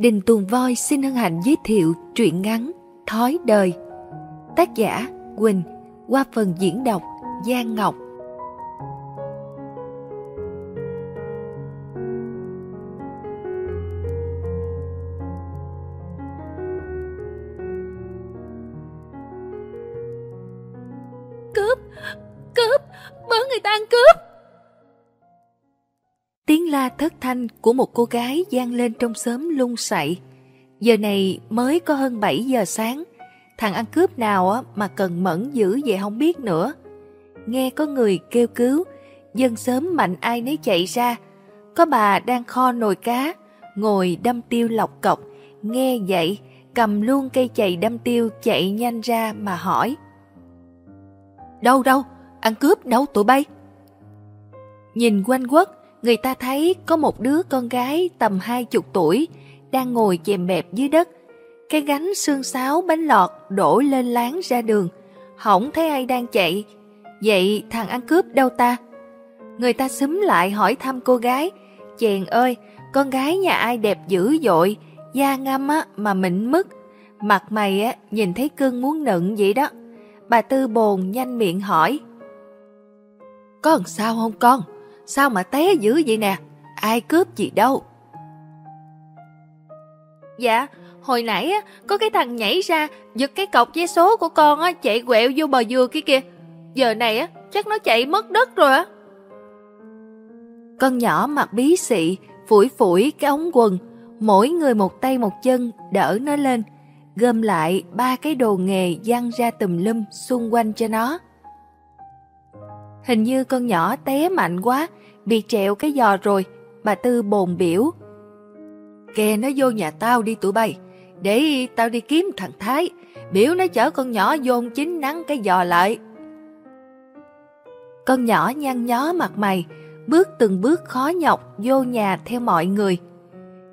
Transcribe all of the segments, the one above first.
Đình Tuồng Voi xin hân hạnh giới thiệu truyện ngắn Thói đời. Tác giả Quỳnh, qua phần diễn đọc Giang Ngọc. La thất thanh của một cô gái gian lên trong xóm lung sậy. Giờ này mới có hơn 7 giờ sáng. Thằng ăn cướp nào á mà cần mẫn dữ vậy không biết nữa. Nghe có người kêu cứu, dân sớm mạnh ai nấy chạy ra. Có bà đang kho nồi cá, ngồi đâm tiêu lọc cọc. Nghe vậy, cầm luôn cây chày đâm tiêu chạy nhanh ra mà hỏi. Đâu đâu, ăn cướp đâu tụi bay? Nhìn quanh quất, người ta thấy có một đứa con gái tầm hai chục tuổi đang ngồi chèm bẹp dưới đất. Cái gánh xương sáo bánh lọt đổ lên láng ra đường. hổng thấy ai đang chạy. Vậy thằng ăn cướp đâu ta? Người ta xúm lại hỏi thăm cô gái. Chèn ơi, con gái nhà ai đẹp dữ dội, da ngâm á mà mịn mứt. Mặt mày á nhìn thấy cưng muốn nựng vậy đó. Bà Tư bồn nhanh miệng hỏi. Con sao không con? Sao mà té dữ vậy nè? Ai cướp gì đâu? Dạ, hồi nãy á, có cái thằng nhảy ra giật cái cọc vé số của con á, chạy quẹo vô bờ dừa kia kìa. Giờ này á, chắc nó chạy mất đất rồi á. Con nhỏ mặc bí xị, phủi phủi cái ống quần, mỗi người một tay một chân đỡ nó lên, gom lại ba cái đồ nghề giăng ra tùm lum xung quanh cho nó. Hình như con nhỏ té mạnh quá, bị trẹo cái giò rồi, bà Tư bồn biểu. Kè nó vô nhà tao đi tụi bay, để tao đi kiếm thằng Thái, biểu nó chở con nhỏ vô chính nắng cái giò lại. Con nhỏ nhăn nhó mặt mày, bước từng bước khó nhọc vô nhà theo mọi người.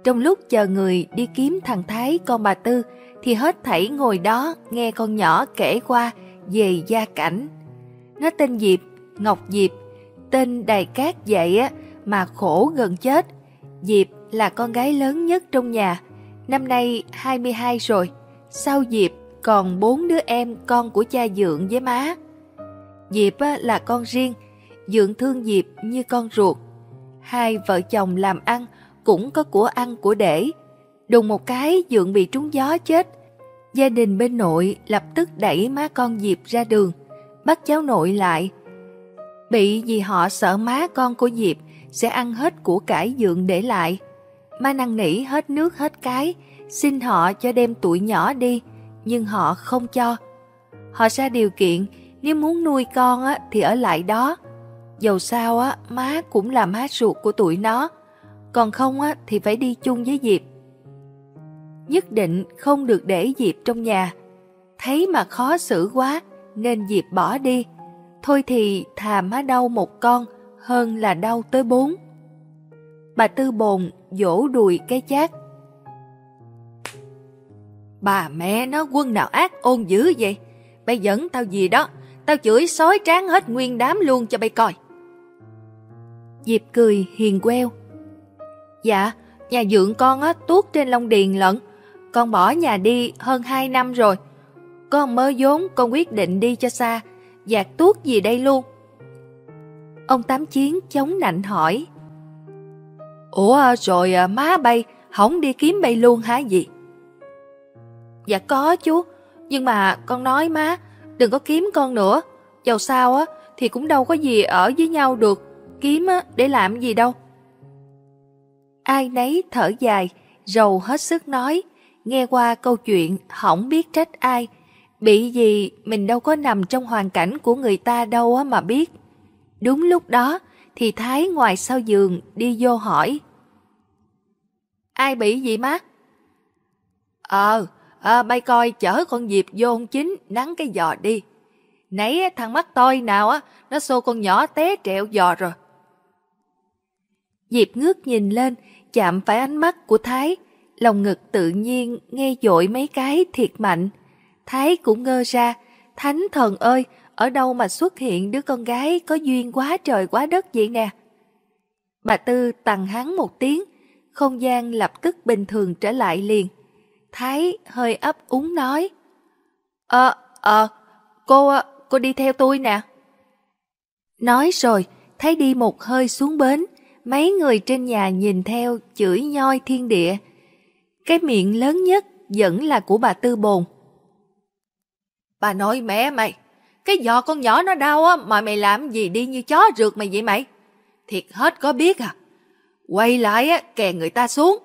Trong lúc chờ người đi kiếm thằng Thái con bà Tư, thì hết thảy ngồi đó nghe con nhỏ kể qua về gia cảnh. Nó tên Diệp, Ngọc Diệp, tên đài cát vậy á mà khổ gần chết. Diệp là con gái lớn nhất trong nhà, năm nay 22 rồi. Sau Diệp còn bốn đứa em con của cha Dượng với má. Diệp á, là con riêng, Dượng thương Diệp như con ruột. Hai vợ chồng làm ăn cũng có của ăn của để. Đùng một cái Dượng bị trúng gió chết. Gia đình bên nội lập tức đẩy má con Diệp ra đường, bắt cháu nội lại. Bị vì họ sợ má con của Diệp sẽ ăn hết của cải Dượng để lại. Má năn nỉ hết nước hết cái, xin họ cho đem tuổi nhỏ đi, nhưng họ không cho. Họ ra điều kiện, nếu muốn nuôi con á, thì ở lại đó. Dầu sao á, má cũng là má ruột của tụi nó, còn không á, thì phải đi chung với Diệp. Nhất định không được để Diệp trong nhà. Thấy mà khó xử quá, nên Diệp bỏ đi. Thôi thì thà má đau một con hơn là đau tới bốn. Bà Tư bồn vỗ đùi cái chát. Bà mẹ nó quân nào ác ôn dữ vậy? Bây dẫn tao gì đó, tao chửi sói tráng hết nguyên đám luôn cho bay coi. Diệp cười hiền queo. Dạ, nhà dưỡng con á tuốt trên Long Điền lận. Con bỏ nhà đi hơn 2 năm rồi. Con mơ vốn con quyết định đi cho xa, giạc tuốt gì đây luôn. Ông Tám Chiến chống nạnh hỏi. Ủa rồi à, má bay, không đi kiếm bay luôn hả gì? Dạ có chú, nhưng mà con nói má, đừng có kiếm con nữa. Dầu sao á, thì cũng đâu có gì ở với nhau được, kiếm á, để làm gì đâu. Ai nấy thở dài, rầu hết sức nói, nghe qua câu chuyện không biết trách ai, bị gì mình đâu có nằm trong hoàn cảnh của người ta đâu mà biết. Đúng lúc đó thì Thái ngoài sau giường đi vô hỏi. Ai bị gì má? Ờ, à, bay coi chở con Diệp vô ông chính nắng cái giò đi. Nãy thằng mắt tôi nào á, nó xô con nhỏ té trẹo giò rồi. Diệp ngước nhìn lên, chạm phải ánh mắt của Thái, lòng ngực tự nhiên nghe dội mấy cái thiệt mạnh. Thái cũng ngơ ra, thánh thần ơi, ở đâu mà xuất hiện đứa con gái có duyên quá trời quá đất vậy nè. Bà Tư tặng hắn một tiếng, không gian lập tức bình thường trở lại liền. Thái hơi ấp úng nói. Ờ, ờ, cô, cô đi theo tôi nè. Nói rồi, Thái đi một hơi xuống bến, mấy người trên nhà nhìn theo chửi nhoi thiên địa. Cái miệng lớn nhất vẫn là của bà Tư Bồn. Bà nói mẹ mày, cái giò con nhỏ nó đau á mà mày làm gì đi như chó rượt mày vậy mày? Thiệt hết có biết à? Quay lại á, kè người ta xuống.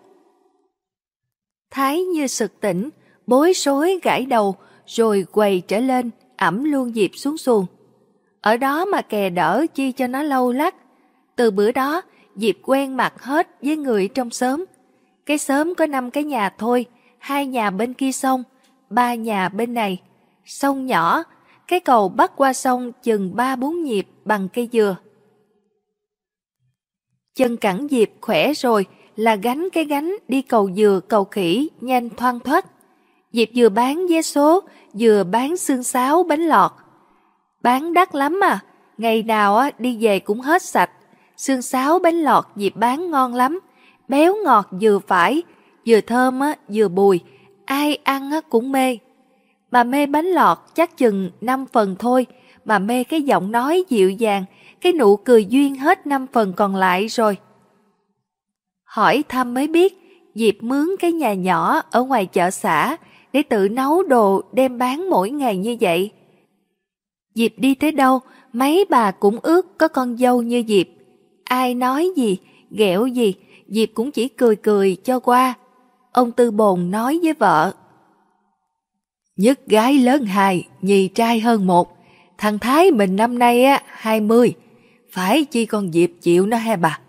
Thái như sực tỉnh, bối rối gãi đầu, rồi quầy trở lên, ẩm luôn Diệp xuống xuồng. Ở đó mà kè đỡ chi cho nó lâu lắc. Từ bữa đó, Diệp quen mặt hết với người trong xóm. Cái xóm có năm cái nhà thôi, hai nhà bên kia sông, ba nhà bên này. Sông nhỏ, cái cầu bắc qua sông chừng ba bốn nhịp bằng cây dừa. Chân cẳng Diệp khỏe rồi là gánh cái gánh đi cầu dừa cầu khỉ nhanh thoang thoát. Diệp vừa bán vé số, vừa bán xương sáo bánh lọt. Bán đắt lắm à, ngày nào á đi về cũng hết sạch. Xương sáo bánh lọt Diệp bán ngon lắm, béo ngọt vừa phải, vừa thơm á, vừa bùi, ai ăn á cũng mê. Mà mê bánh lọt chắc chừng 5 phần thôi, mà mê cái giọng nói dịu dàng, cái nụ cười duyên hết 5 phần còn lại rồi. Hỏi thăm mới biết, Diệp mướn cái nhà nhỏ ở ngoài chợ xã để tự nấu đồ đem bán mỗi ngày như vậy. Diệp đi tới đâu, mấy bà cũng ước có con dâu như Diệp. Ai nói gì, ghẹo gì, Diệp cũng chỉ cười cười cho qua. Ông Tư Bồn nói với vợ. Nhất gái lớn hai, nhì trai hơn một. Thằng Thái mình năm nay á, hai mươi. Phải chi con Diệp chịu nó hay bà?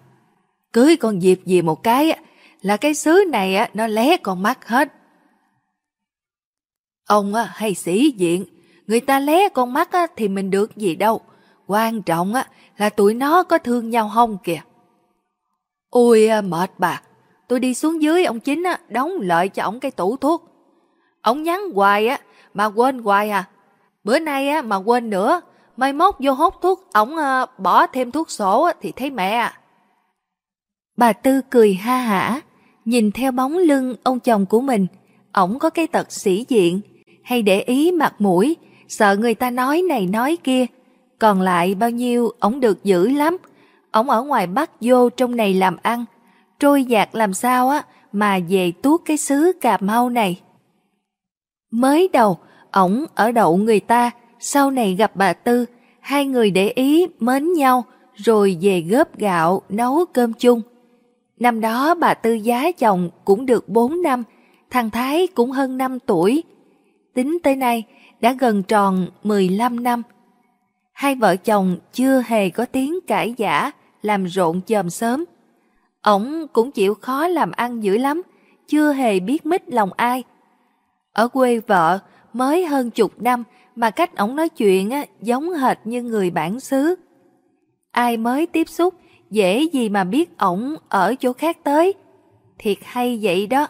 Cưới con Diệp gì một cái á, là cái xứ này á, nó lé con mắt hết. Ông á, hay sĩ diện, người ta lé con mắt á, thì mình được gì đâu. Quan trọng á, là tụi nó có thương nhau không kìa. Ôi à, mệt bà, tôi đi xuống dưới ông chính á, đóng lợi cho ông cái tủ thuốc. Ông nhắn hoài á, mà quên hoài à. Bữa nay á, mà quên nữa, mai mốt vô hút thuốc, ổng ờ, bỏ thêm thuốc sổ á, thì thấy mẹ à. Bà Tư cười ha hả, nhìn theo bóng lưng ông chồng của mình, ổng có cái tật sĩ diện, hay để ý mặt mũi, sợ người ta nói này nói kia. Còn lại bao nhiêu ổng được giữ lắm, ổng ở ngoài Bắc vô trong này làm ăn, trôi dạt làm sao á mà về tuốt cái xứ Cà Mau này. Mới đầu, ổng ở đậu người ta, sau này gặp bà Tư, hai người để ý mến nhau, rồi về góp gạo nấu cơm chung. Năm đó bà Tư giá chồng cũng được 4 năm, thằng Thái cũng hơn 5 tuổi. Tính tới nay đã gần tròn 15 năm. Hai vợ chồng chưa hề có tiếng cãi giả, làm rộn chòm sớm. Ổng cũng chịu khó làm ăn dữ lắm, chưa hề biết mít lòng ai. Ở quê vợ mới hơn chục năm mà cách ổng nói chuyện á, giống hệt như người bản xứ. Ai mới tiếp xúc dễ gì mà biết ổng ở chỗ khác tới. Thiệt hay vậy đó.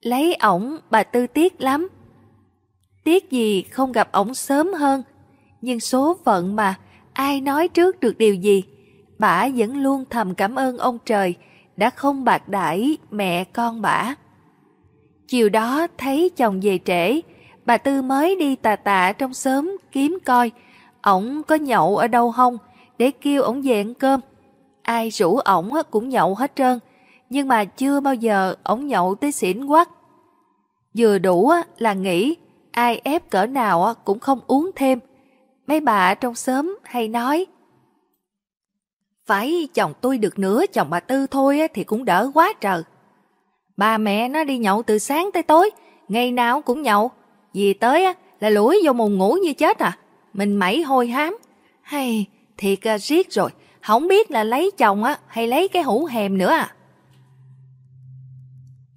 Lấy ổng bà tư tiếc lắm. Tiếc gì không gặp ổng sớm hơn. Nhưng số phận mà, ai nói trước được điều gì. Bà vẫn luôn thầm cảm ơn ông trời đã không bạc đãi mẹ con bà. Chiều đó thấy chồng về trễ, bà Tư mới đi tà tạ trong xóm kiếm coi ổng có nhậu ở đâu không để kêu ổng về ăn cơm. Ai rủ ổng cũng nhậu hết trơn, nhưng mà chưa bao giờ ổng nhậu tới xỉn quắc. Vừa đủ là nghĩ ai ép cỡ nào cũng không uống thêm. Mấy bà trong xóm hay nói Phải chồng tôi được nửa chồng bà Tư thôi thì cũng đỡ quá trời. Ba mẹ nó đi nhậu từ sáng tới tối, ngày nào cũng nhậu. Vì tới á, là lủi vô mùng ngủ như chết à. Mình mẩy hôi hám. Hay, thiệt à, riết rồi, không biết là lấy chồng á hay lấy cái hũ hèm nữa à.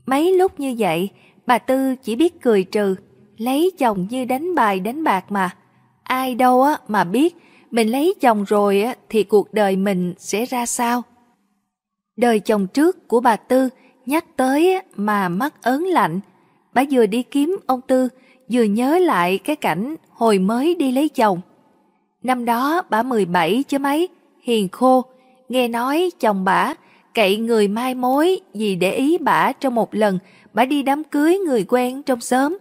Mấy lúc như vậy, bà Tư chỉ biết cười trừ, lấy chồng như đánh bài đánh bạc mà. Ai đâu á mà biết mình lấy chồng rồi á thì cuộc đời mình sẽ ra sao. Đời chồng trước của bà Tư nhắc tới mà mắt ớn lạnh. Bà vừa đi kiếm ông Tư, vừa nhớ lại cái cảnh hồi mới đi lấy chồng. Năm đó bà 17 chứ mấy, hiền khô, nghe nói chồng bà cậy người mai mối vì để ý bả trong một lần bả đi đám cưới người quen trong xóm.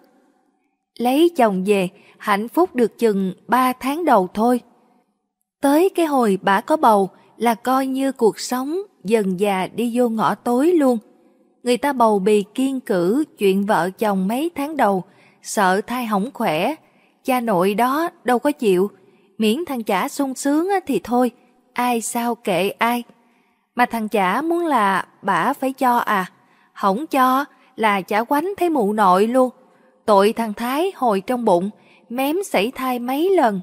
Lấy chồng về, hạnh phúc được chừng ba tháng đầu thôi. Tới cái hồi bả có bầu là coi như cuộc sống dần già đi vô ngõ tối luôn. Người ta bầu bì kiên cử chuyện vợ chồng mấy tháng đầu, sợ thai hỏng khỏe. Cha nội đó đâu có chịu, miễn thằng chả sung sướng thì thôi, ai sao kệ ai. Mà thằng chả muốn là bả phải cho à, hỏng cho là chả quánh thấy mụ nội luôn. Tội thằng Thái hồi trong bụng, mém sảy thai mấy lần.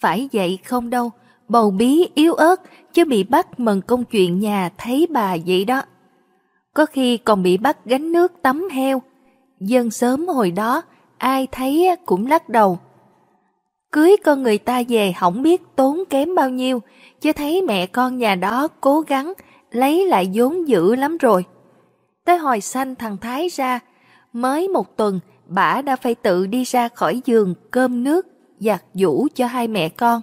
Phải vậy không đâu, bầu bí yếu ớt chứ bị bắt mần công chuyện nhà thấy bà vậy đó. Có khi còn bị bắt gánh nước tắm heo. Dân sớm hồi đó, ai thấy cũng lắc đầu. Cưới con người ta về không biết tốn kém bao nhiêu, chứ thấy mẹ con nhà đó cố gắng lấy lại vốn dữ lắm rồi. Tới hồi sanh thằng Thái ra, mới một tuần bả đã phải tự đi ra khỏi giường cơm nước, giặt giũ cho hai mẹ con.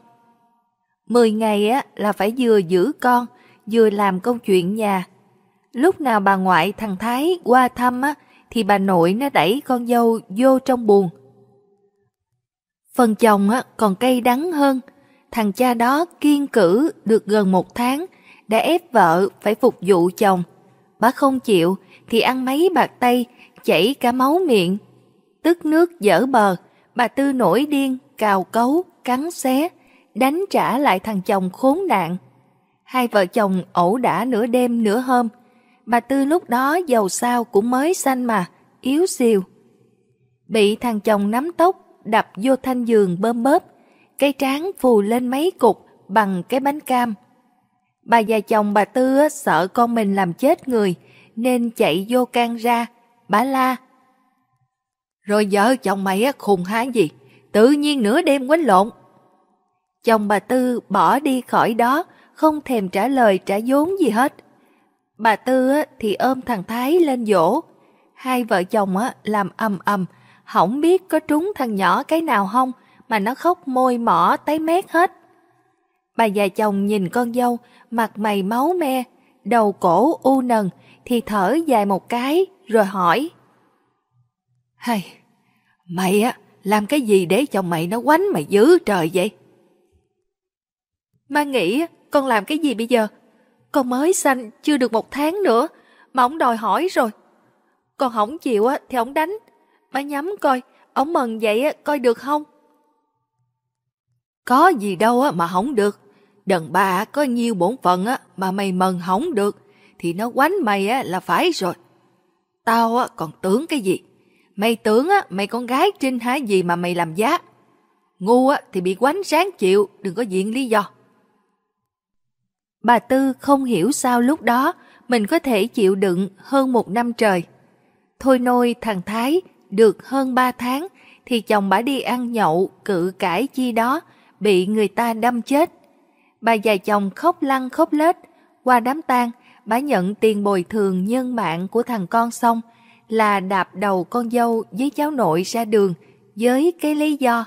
Mười ngày á là phải vừa giữ con, vừa làm công chuyện nhà. Lúc nào bà ngoại thằng Thái qua thăm á, thì bà nội nó đẩy con dâu vô trong buồng. Phần chồng á còn cay đắng hơn, thằng cha đó kiên cử được gần một tháng, đã ép vợ phải phục vụ chồng. Bà không chịu thì ăn mấy bạc tay, chảy cả máu miệng. Tức nước dở bờ, bà Tư nổi điên, cào cấu, cắn xé, đánh trả lại thằng chồng khốn nạn. Hai vợ chồng ẩu đả nửa đêm nửa hôm. Bà Tư lúc đó giàu sao cũng mới xanh mà, yếu xìu. Bị thằng chồng nắm tóc, đập vô thanh giường bơm bớp, cây tráng phù lên mấy cục bằng cái bánh cam. Bà già chồng bà Tư sợ con mình làm chết người, nên chạy vô can ra, bà la. Rồi vợ chồng mày khùng há gì, tự nhiên nửa đêm quánh lộn. Chồng bà Tư bỏ đi khỏi đó, không thèm trả lời trả vốn gì hết. Bà Tư thì ôm thằng Thái lên dỗ. Hai vợ chồng làm ầm ầm, không biết có trúng thằng nhỏ cái nào không mà nó khóc môi mỏ tái mét hết. Bà già chồng nhìn con dâu, mặt mày máu me, đầu cổ u nần, thì thở dài một cái rồi hỏi. Hay, mày á, làm cái gì để chồng mày nó quánh mày dữ trời vậy? ma nghĩ con làm cái gì bây giờ? Con mới sanh chưa được một tháng nữa mà ổng đòi hỏi rồi. Con không chịu á thì ổng đánh. Má nhắm coi, ông mần vậy á coi được không? Có gì đâu á mà không được. đần bà có nhiêu bổn phận á mà mày mần không được thì nó quánh mày á là phải rồi. Tao á còn tưởng cái gì? Mày tưởng á mày con gái trinh há gì mà mày làm giá? Ngu á thì bị quánh sáng chịu, đừng có diện lý do. Bà Tư không hiểu sao lúc đó mình có thể chịu đựng hơn một năm trời. Thôi nôi thằng Thái được hơn ba tháng thì chồng bà đi ăn nhậu cự cãi chi đó bị người ta đâm chết. Bà già chồng khóc lăn khóc lết qua đám tang bà nhận tiền bồi thường nhân mạng của thằng con xong là đạp đầu con dâu với cháu nội ra đường với cái lý do.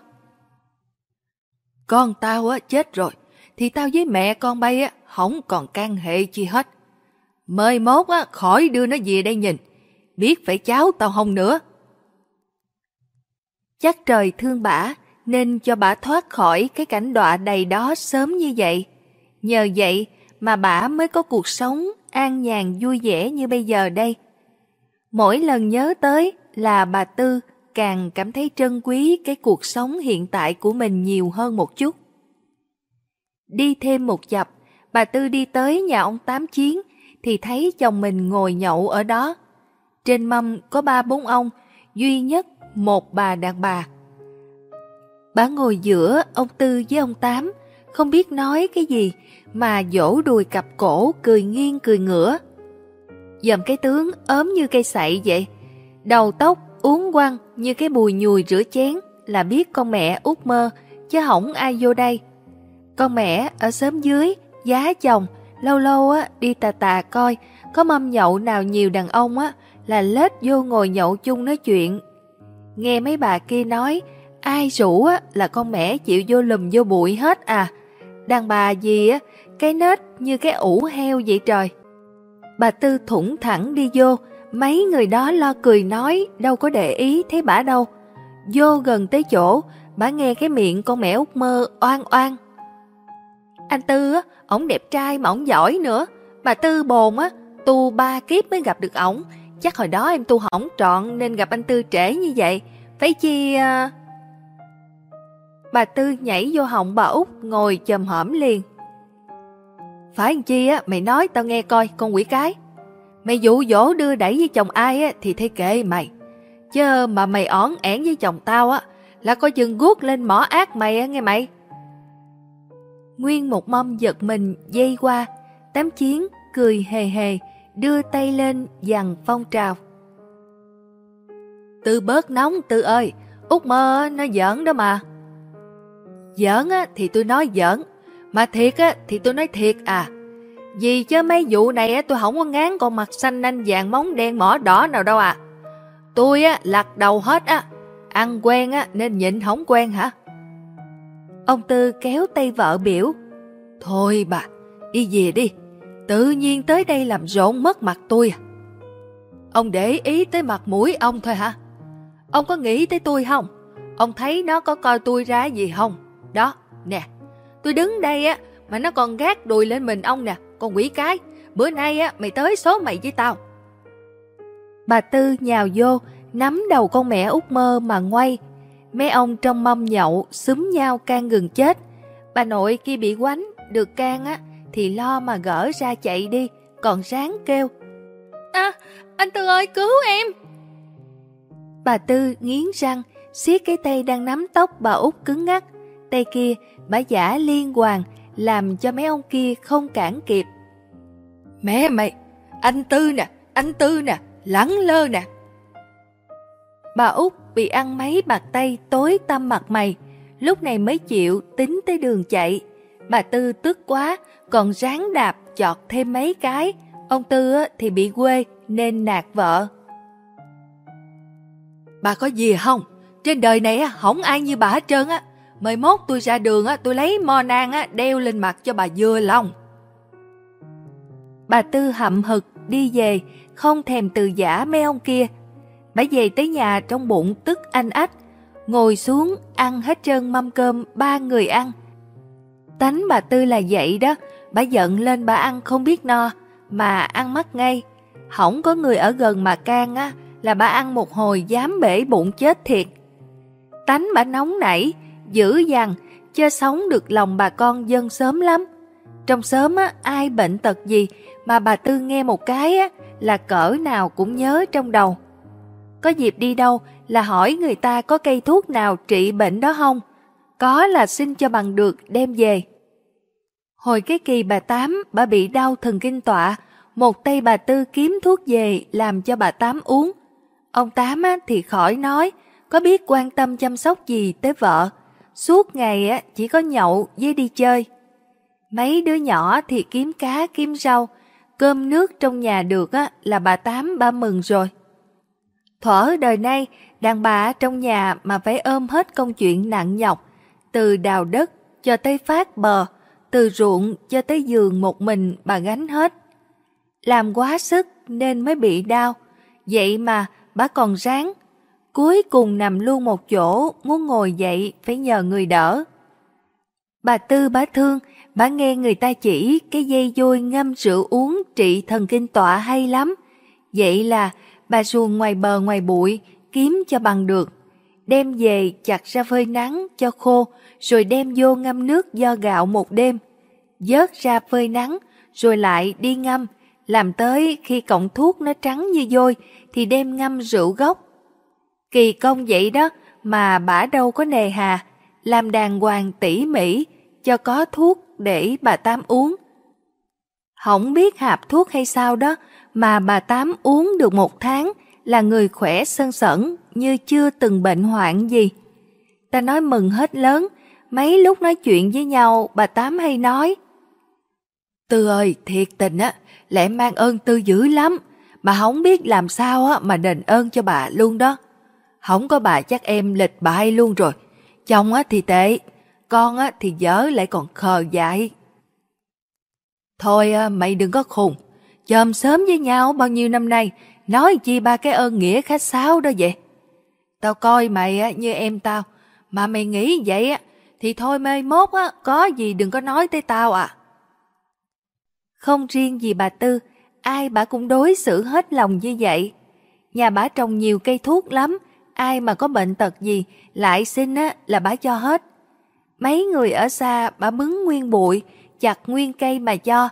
Con tao á chết rồi, thì tao với mẹ con bay á không còn can hệ chi hết. Mời mốt á khỏi đưa nó về đây nhìn, biết phải cháu tao không nữa. Chắc trời thương bả nên cho bả thoát khỏi cái cảnh đọa đầy đó sớm như vậy. Nhờ vậy mà bả mới có cuộc sống an nhàn vui vẻ như bây giờ đây. Mỗi lần nhớ tới là bà Tư càng cảm thấy trân quý cái cuộc sống hiện tại của mình nhiều hơn một chút. Đi thêm một chập, bà Tư đi tới nhà ông Tám Chiến thì thấy chồng mình ngồi nhậu ở đó. Trên mâm có ba bốn ông, duy nhất một bà đàn bà. Bà ngồi giữa ông Tư với ông Tám, không biết nói cái gì mà dỗ đùi cặp cổ cười nghiêng cười ngửa. Dầm cái tướng ốm như cây sậy vậy, đầu tóc uốn quăng như cái bùi nhùi rửa chén là biết con mẹ út mơ, chứ hỏng ai vô đây. Con mẹ ở xóm dưới, giá chồng, lâu lâu á đi tà tà coi, có mâm nhậu nào nhiều đàn ông á là lết vô ngồi nhậu chung nói chuyện. Nghe mấy bà kia nói, ai rủ á là con mẹ chịu vô lùm vô bụi hết à, Đàn bà gì á, cái nết như cái ủ heo vậy trời. Bà Tư thủng thẳng đi vô, mấy người đó lo cười nói, đâu có để ý thấy bà đâu. Vô gần tới chỗ, bà nghe cái miệng con mẹ út mơ oan oan. Anh Tư á, ổng đẹp trai mà ổng giỏi nữa. Bà Tư bồn á, tu ba kiếp mới gặp được ổng. Chắc hồi đó em tu hỏng trọn nên gặp anh Tư trễ như vậy. Phải chi... À... Bà Tư nhảy vô họng bà út ngồi chầm hõm liền. Phải chi á, mày nói tao nghe coi con quỷ cái. Mày dụ dỗ đưa đẩy với chồng ai á thì thấy kệ mày. Chứ mà mày ỏn ẻn với chồng tao á là coi chừng guốc lên mỏ ác mày á nghe mày. Nguyên một mâm giật mình dây qua, tám chiến cười hề hề, đưa tay lên dằn phong trào. Tư bớt nóng Tư ơi, út mơ nó giỡn đó mà. Giỡn á thì tôi nói giỡn, mà thiệt á thì tôi nói thiệt à. Vì chứ mấy vụ này á tôi không có ngán con mặt xanh nanh vàng móng đen mỏ đỏ nào đâu à. Tôi á lặt đầu hết á, ăn quen á nên nhịn không quen hả? Ông Tư kéo tay vợ biểu. Thôi bà, đi về đi, tự nhiên tới đây làm rộn mất mặt tôi à. Ông để ý tới mặt mũi ông thôi hả? Ông có nghĩ tới tôi không? Ông thấy nó có coi tôi ra gì không? Đó, nè, tôi đứng đây á, mà nó còn gác đùi lên mình ông nè, con quỷ cái. Bữa nay á, mày tới số mày với tao. Bà Tư nhào vô, nắm đầu con mẹ út mơ mà ngoay. Mấy ông trong mâm nhậu xúm nhau can ngừng chết. Bà nội kia bị quánh, được can á, thì lo mà gỡ ra chạy đi, còn ráng kêu. À, anh Tư ơi, cứu em! Bà Tư nghiến răng, siết cái tay đang nắm tóc bà út cứng ngắc. Tay kia, bà giả liên hoàng, làm cho mấy ông kia không cản kịp. Mẹ mày, anh Tư nè, anh Tư nè, lắng lơ nè. Bà út bị ăn mấy bạc tay tối tâm mặt mày, lúc này mới chịu tính tới đường chạy. Bà Tư tức quá, còn ráng đạp chọt thêm mấy cái. Ông Tư thì bị quê nên nạt vợ. Bà có gì không? Trên đời này không ai như bà hết trơn á. Mời mốt tôi ra đường tôi lấy mo nang đeo lên mặt cho bà vừa lòng. Bà Tư hậm hực đi về, không thèm từ giả mấy ông kia. Bà về tới nhà trong bụng tức anh ách, ngồi xuống ăn hết trơn mâm cơm ba người ăn. Tánh bà Tư là vậy đó, bà giận lên bà ăn không biết no, mà ăn mất ngay. Không có người ở gần mà can á, là bà ăn một hồi dám bể bụng chết thiệt. Tánh bà nóng nảy, dữ dằn, chưa sống được lòng bà con dân sớm lắm. Trong sớm á, ai bệnh tật gì mà bà Tư nghe một cái á, là cỡ nào cũng nhớ trong đầu. Có dịp đi đâu là hỏi người ta có cây thuốc nào trị bệnh đó không? Có là xin cho bằng được đem về. Hồi cái kỳ bà Tám, bà bị đau thần kinh tọa, một tay bà Tư kiếm thuốc về làm cho bà Tám uống. Ông Tám á, thì khỏi nói, có biết quan tâm chăm sóc gì tới vợ. Suốt ngày á, chỉ có nhậu với đi chơi. Mấy đứa nhỏ thì kiếm cá kiếm rau, cơm nước trong nhà được á, là bà Tám ba mừng rồi. Thuở đời nay, đàn bà trong nhà mà phải ôm hết công chuyện nặng nhọc, từ đào đất cho tới phát bờ, từ ruộng cho tới giường một mình bà gánh hết. Làm quá sức nên mới bị đau, vậy mà bà còn ráng. Cuối cùng nằm luôn một chỗ, muốn ngồi dậy phải nhờ người đỡ. Bà Tư bà thương, bà nghe người ta chỉ cái dây dôi ngâm rượu uống trị thần kinh tọa hay lắm. Vậy là bà xuồng ngoài bờ ngoài bụi, kiếm cho bằng được. Đem về chặt ra phơi nắng cho khô, rồi đem vô ngâm nước do gạo một đêm. Dớt ra phơi nắng, rồi lại đi ngâm, làm tới khi cọng thuốc nó trắng như vôi thì đem ngâm rượu gốc. Kỳ công vậy đó mà bả đâu có nề hà, làm đàng hoàng tỉ mỉ cho có thuốc để bà tam uống. Không biết hạp thuốc hay sao đó mà bà Tám uống được một tháng là người khỏe sơn sẩn như chưa từng bệnh hoạn gì. Ta nói mừng hết lớn, mấy lúc nói chuyện với nhau bà Tám hay nói. Tư ơi, thiệt tình á, lẽ mang ơn Tư dữ lắm, mà không biết làm sao á mà đền ơn cho bà luôn đó. Không có bà chắc em lịch bại luôn rồi. Chồng á thì tệ, con á, thì dở lại còn khờ dại. Thôi mày đừng có khùng. Chòm sớm với nhau bao nhiêu năm nay, nói chi ba cái ơn nghĩa khách sáo đó vậy. Tao coi mày á, như em tao, mà mày nghĩ vậy á, thì thôi mê mốt á, có gì đừng có nói tới tao à. Không riêng gì bà Tư, ai bà cũng đối xử hết lòng như vậy. Nhà bà trồng nhiều cây thuốc lắm, ai mà có bệnh tật gì lại xin á là bà cho hết. Mấy người ở xa bà bứng nguyên bụi, chặt nguyên cây mà cho.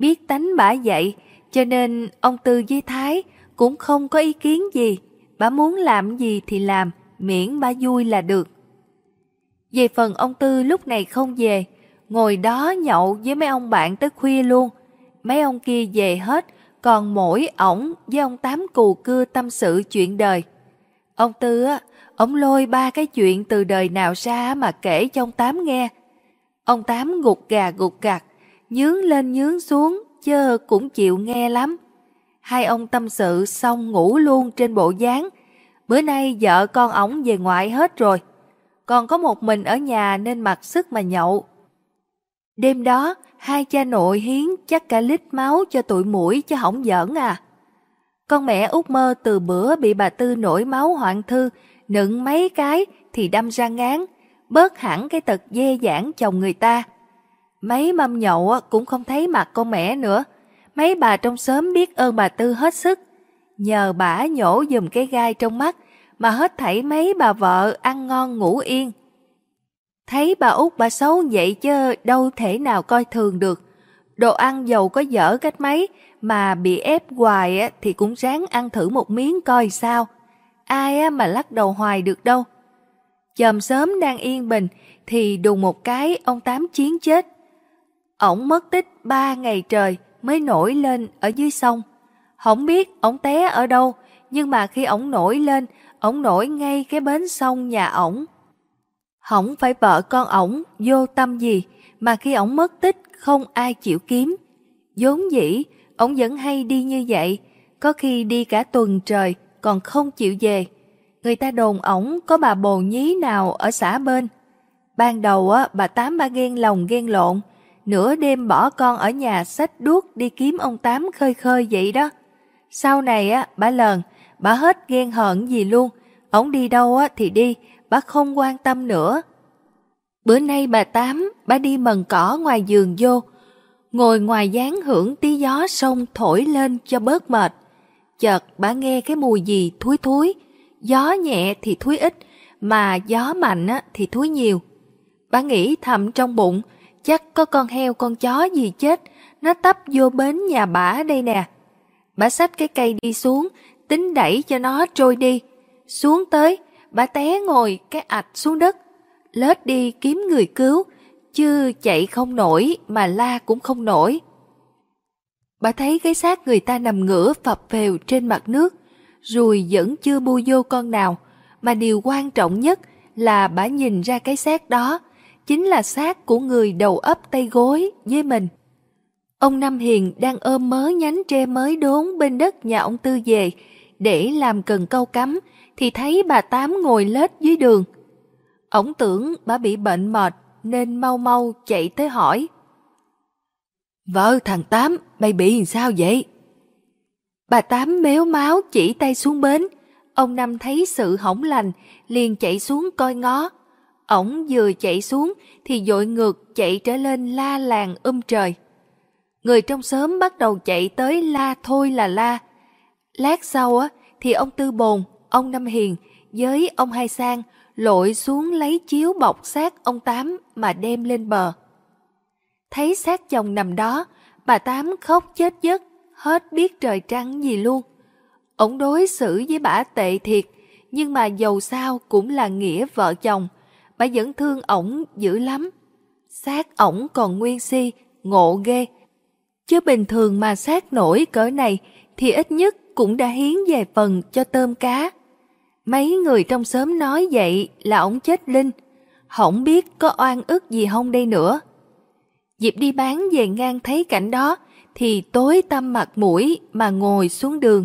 Biết tánh bà vậy, cho nên ông Tư với Thái cũng không có ý kiến gì. Bà muốn làm gì thì làm, miễn bà vui là được. Về phần ông Tư lúc này không về, ngồi đó nhậu với mấy ông bạn tới khuya luôn. Mấy ông kia về hết, còn mỗi ổng với ông Tám cù cưa tâm sự chuyện đời. Ông Tư á, ổng lôi ba cái chuyện từ đời nào ra mà kể cho ông Tám nghe. Ông Tám gục gà gục gặt, nhướng lên nhướng xuống, chơ cũng chịu nghe lắm. Hai ông tâm sự xong ngủ luôn trên bộ dáng. Bữa nay vợ con ổng về ngoại hết rồi. Còn có một mình ở nhà nên mặc sức mà nhậu. Đêm đó, hai cha nội hiến chắc cả lít máu cho tụi mũi cho hỏng giỡn à. Con mẹ út mơ từ bữa bị bà Tư nổi máu hoạn thư, nựng mấy cái thì đâm ra ngán, bớt hẳn cái tật dê dãn chồng người ta. Mấy mâm nhậu cũng không thấy mặt con mẹ nữa, mấy bà trong xóm biết ơn bà Tư hết sức. Nhờ bà nhổ dùm cái gai trong mắt mà hết thảy mấy bà vợ ăn ngon ngủ yên. Thấy bà út bà xấu vậy chứ đâu thể nào coi thường được. Đồ ăn dầu có dở cách mấy mà bị ép hoài thì cũng ráng ăn thử một miếng coi sao. Ai mà lắc đầu hoài được đâu. Chòm sớm đang yên bình thì đùng một cái ông Tám chiến chết. Ổng mất tích ba ngày trời mới nổi lên ở dưới sông. Không biết ổng té ở đâu, nhưng mà khi ổng nổi lên, ổng nổi ngay cái bến sông nhà ổng. Không phải vợ con ổng vô tâm gì, mà khi ổng mất tích không ai chịu kiếm. vốn dĩ, ổng vẫn hay đi như vậy, có khi đi cả tuần trời còn không chịu về. Người ta đồn ổng có bà bồ nhí nào ở xã bên. Ban đầu á, bà Tám ba ghen lòng ghen lộn, nửa đêm bỏ con ở nhà xách đuốc đi kiếm ông Tám khơi khơi vậy đó. Sau này á, bà lờn, bà hết ghen hận gì luôn, ổng đi đâu á thì đi, bà không quan tâm nữa. Bữa nay bà Tám, bà đi mần cỏ ngoài giường vô, ngồi ngoài dáng hưởng tí gió sông thổi lên cho bớt mệt. Chợt bà nghe cái mùi gì thúi thúi, gió nhẹ thì thúi ít, mà gió mạnh á, thì thúi nhiều. Bà nghĩ thầm trong bụng, chắc có con heo con chó gì chết, nó tấp vô bến nhà bả đây nè. Bà xách cái cây đi xuống, tính đẩy cho nó trôi đi. Xuống tới, bà té ngồi cái ạch xuống đất, lết đi kiếm người cứu, chứ chạy không nổi mà la cũng không nổi. Bà thấy cái xác người ta nằm ngửa phập phèo trên mặt nước, rồi vẫn chưa bu vô con nào, mà điều quan trọng nhất là bà nhìn ra cái xác đó, chính là xác của người đầu ấp tay gối với mình. Ông Năm Hiền đang ôm mớ nhánh tre mới đốn bên đất nhà ông Tư về để làm cần câu cắm thì thấy bà Tám ngồi lết dưới đường. Ông tưởng bà bị bệnh mệt nên mau mau chạy tới hỏi. Vợ thằng Tám, mày bị sao vậy? Bà Tám méo máu chỉ tay xuống bến. Ông Năm thấy sự hỏng lành, liền chạy xuống coi ngó. Ổng vừa chạy xuống thì dội ngược chạy trở lên la làng um trời. Người trong xóm bắt đầu chạy tới la thôi là la. Lát sau á thì ông Tư Bồn, ông Năm Hiền với ông Hai Sang lội xuống lấy chiếu bọc xác ông Tám mà đem lên bờ. Thấy xác chồng nằm đó, bà Tám khóc chết giấc, hết biết trời trắng gì luôn. Ông đối xử với bà tệ thiệt, nhưng mà dầu sao cũng là nghĩa vợ chồng, bà vẫn thương ổng dữ lắm. Xác ổng còn nguyên si, ngộ ghê. Chứ bình thường mà xác nổi cỡ này thì ít nhất cũng đã hiến vài phần cho tôm cá. Mấy người trong xóm nói vậy là ổng chết linh, không biết có oan ức gì không đây nữa. Dịp đi bán về ngang thấy cảnh đó thì tối tâm mặt mũi mà ngồi xuống đường.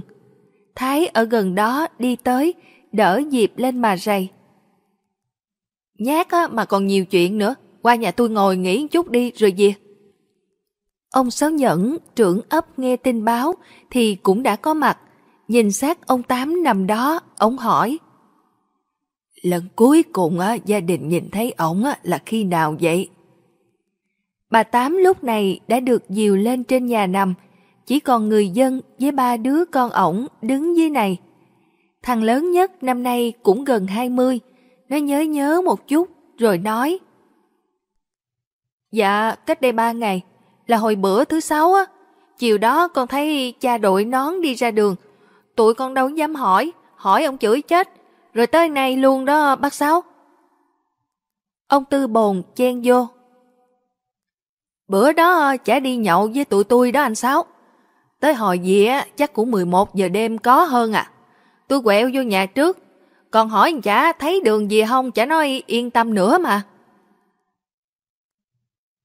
Thái ở gần đó đi tới, đỡ dịp lên mà rầy. Nhát á, mà còn nhiều chuyện nữa, Qua nhà tôi ngồi nghỉ chút đi rồi về. Ông Sáu Nhẫn, trưởng ấp nghe tin báo thì cũng đã có mặt. Nhìn xác ông Tám nằm đó, ông hỏi. Lần cuối cùng á, gia đình nhìn thấy ổng là khi nào vậy? Bà Tám lúc này đã được dìu lên trên nhà nằm, chỉ còn người dân với ba đứa con ổng đứng dưới này. Thằng lớn nhất năm nay cũng gần 20, nó nhớ nhớ một chút rồi nói. Dạ, cách đây ba ngày, là hồi bữa thứ sáu á. Chiều đó con thấy cha đội nón đi ra đường. Tụi con đâu dám hỏi, hỏi ông chửi chết. Rồi tới nay luôn đó bác Sáu. Ông Tư bồn chen vô. Bữa đó chả đi nhậu với tụi tôi đó anh Sáu. Tới hồi gì á, chắc cũng 11 giờ đêm có hơn à. Tôi quẹo vô nhà trước. Còn hỏi chả thấy đường gì không, chả nói yên tâm nữa mà.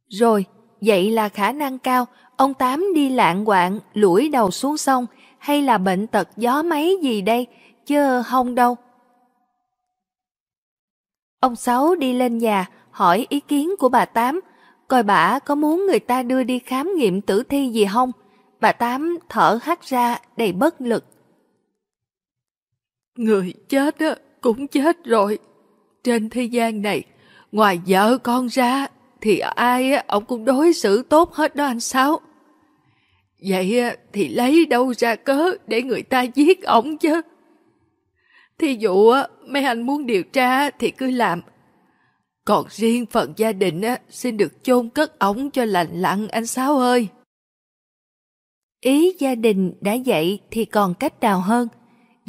Rồi, vậy là khả năng cao ông Tám đi lạng quạng, lủi đầu xuống sông hay là bệnh tật gió máy gì đây, chứ không đâu. Ông Sáu đi lên nhà hỏi ý kiến của bà Tám, coi bà có muốn người ta đưa đi khám nghiệm tử thi gì không. Bà Tám thở hắt ra đầy bất lực. Người chết á, cũng chết rồi. Trên thế gian này, ngoài vợ con ra, thì ai á, ông cũng đối xử tốt hết đó anh Sáu. Vậy thì lấy đâu ra cớ để người ta giết ổng chứ? Thí dụ mấy anh muốn điều tra thì cứ làm. Còn riêng phần gia đình xin được chôn cất ổng cho lành lặn anh Sáu ơi. Ý gia đình đã vậy thì còn cách nào hơn.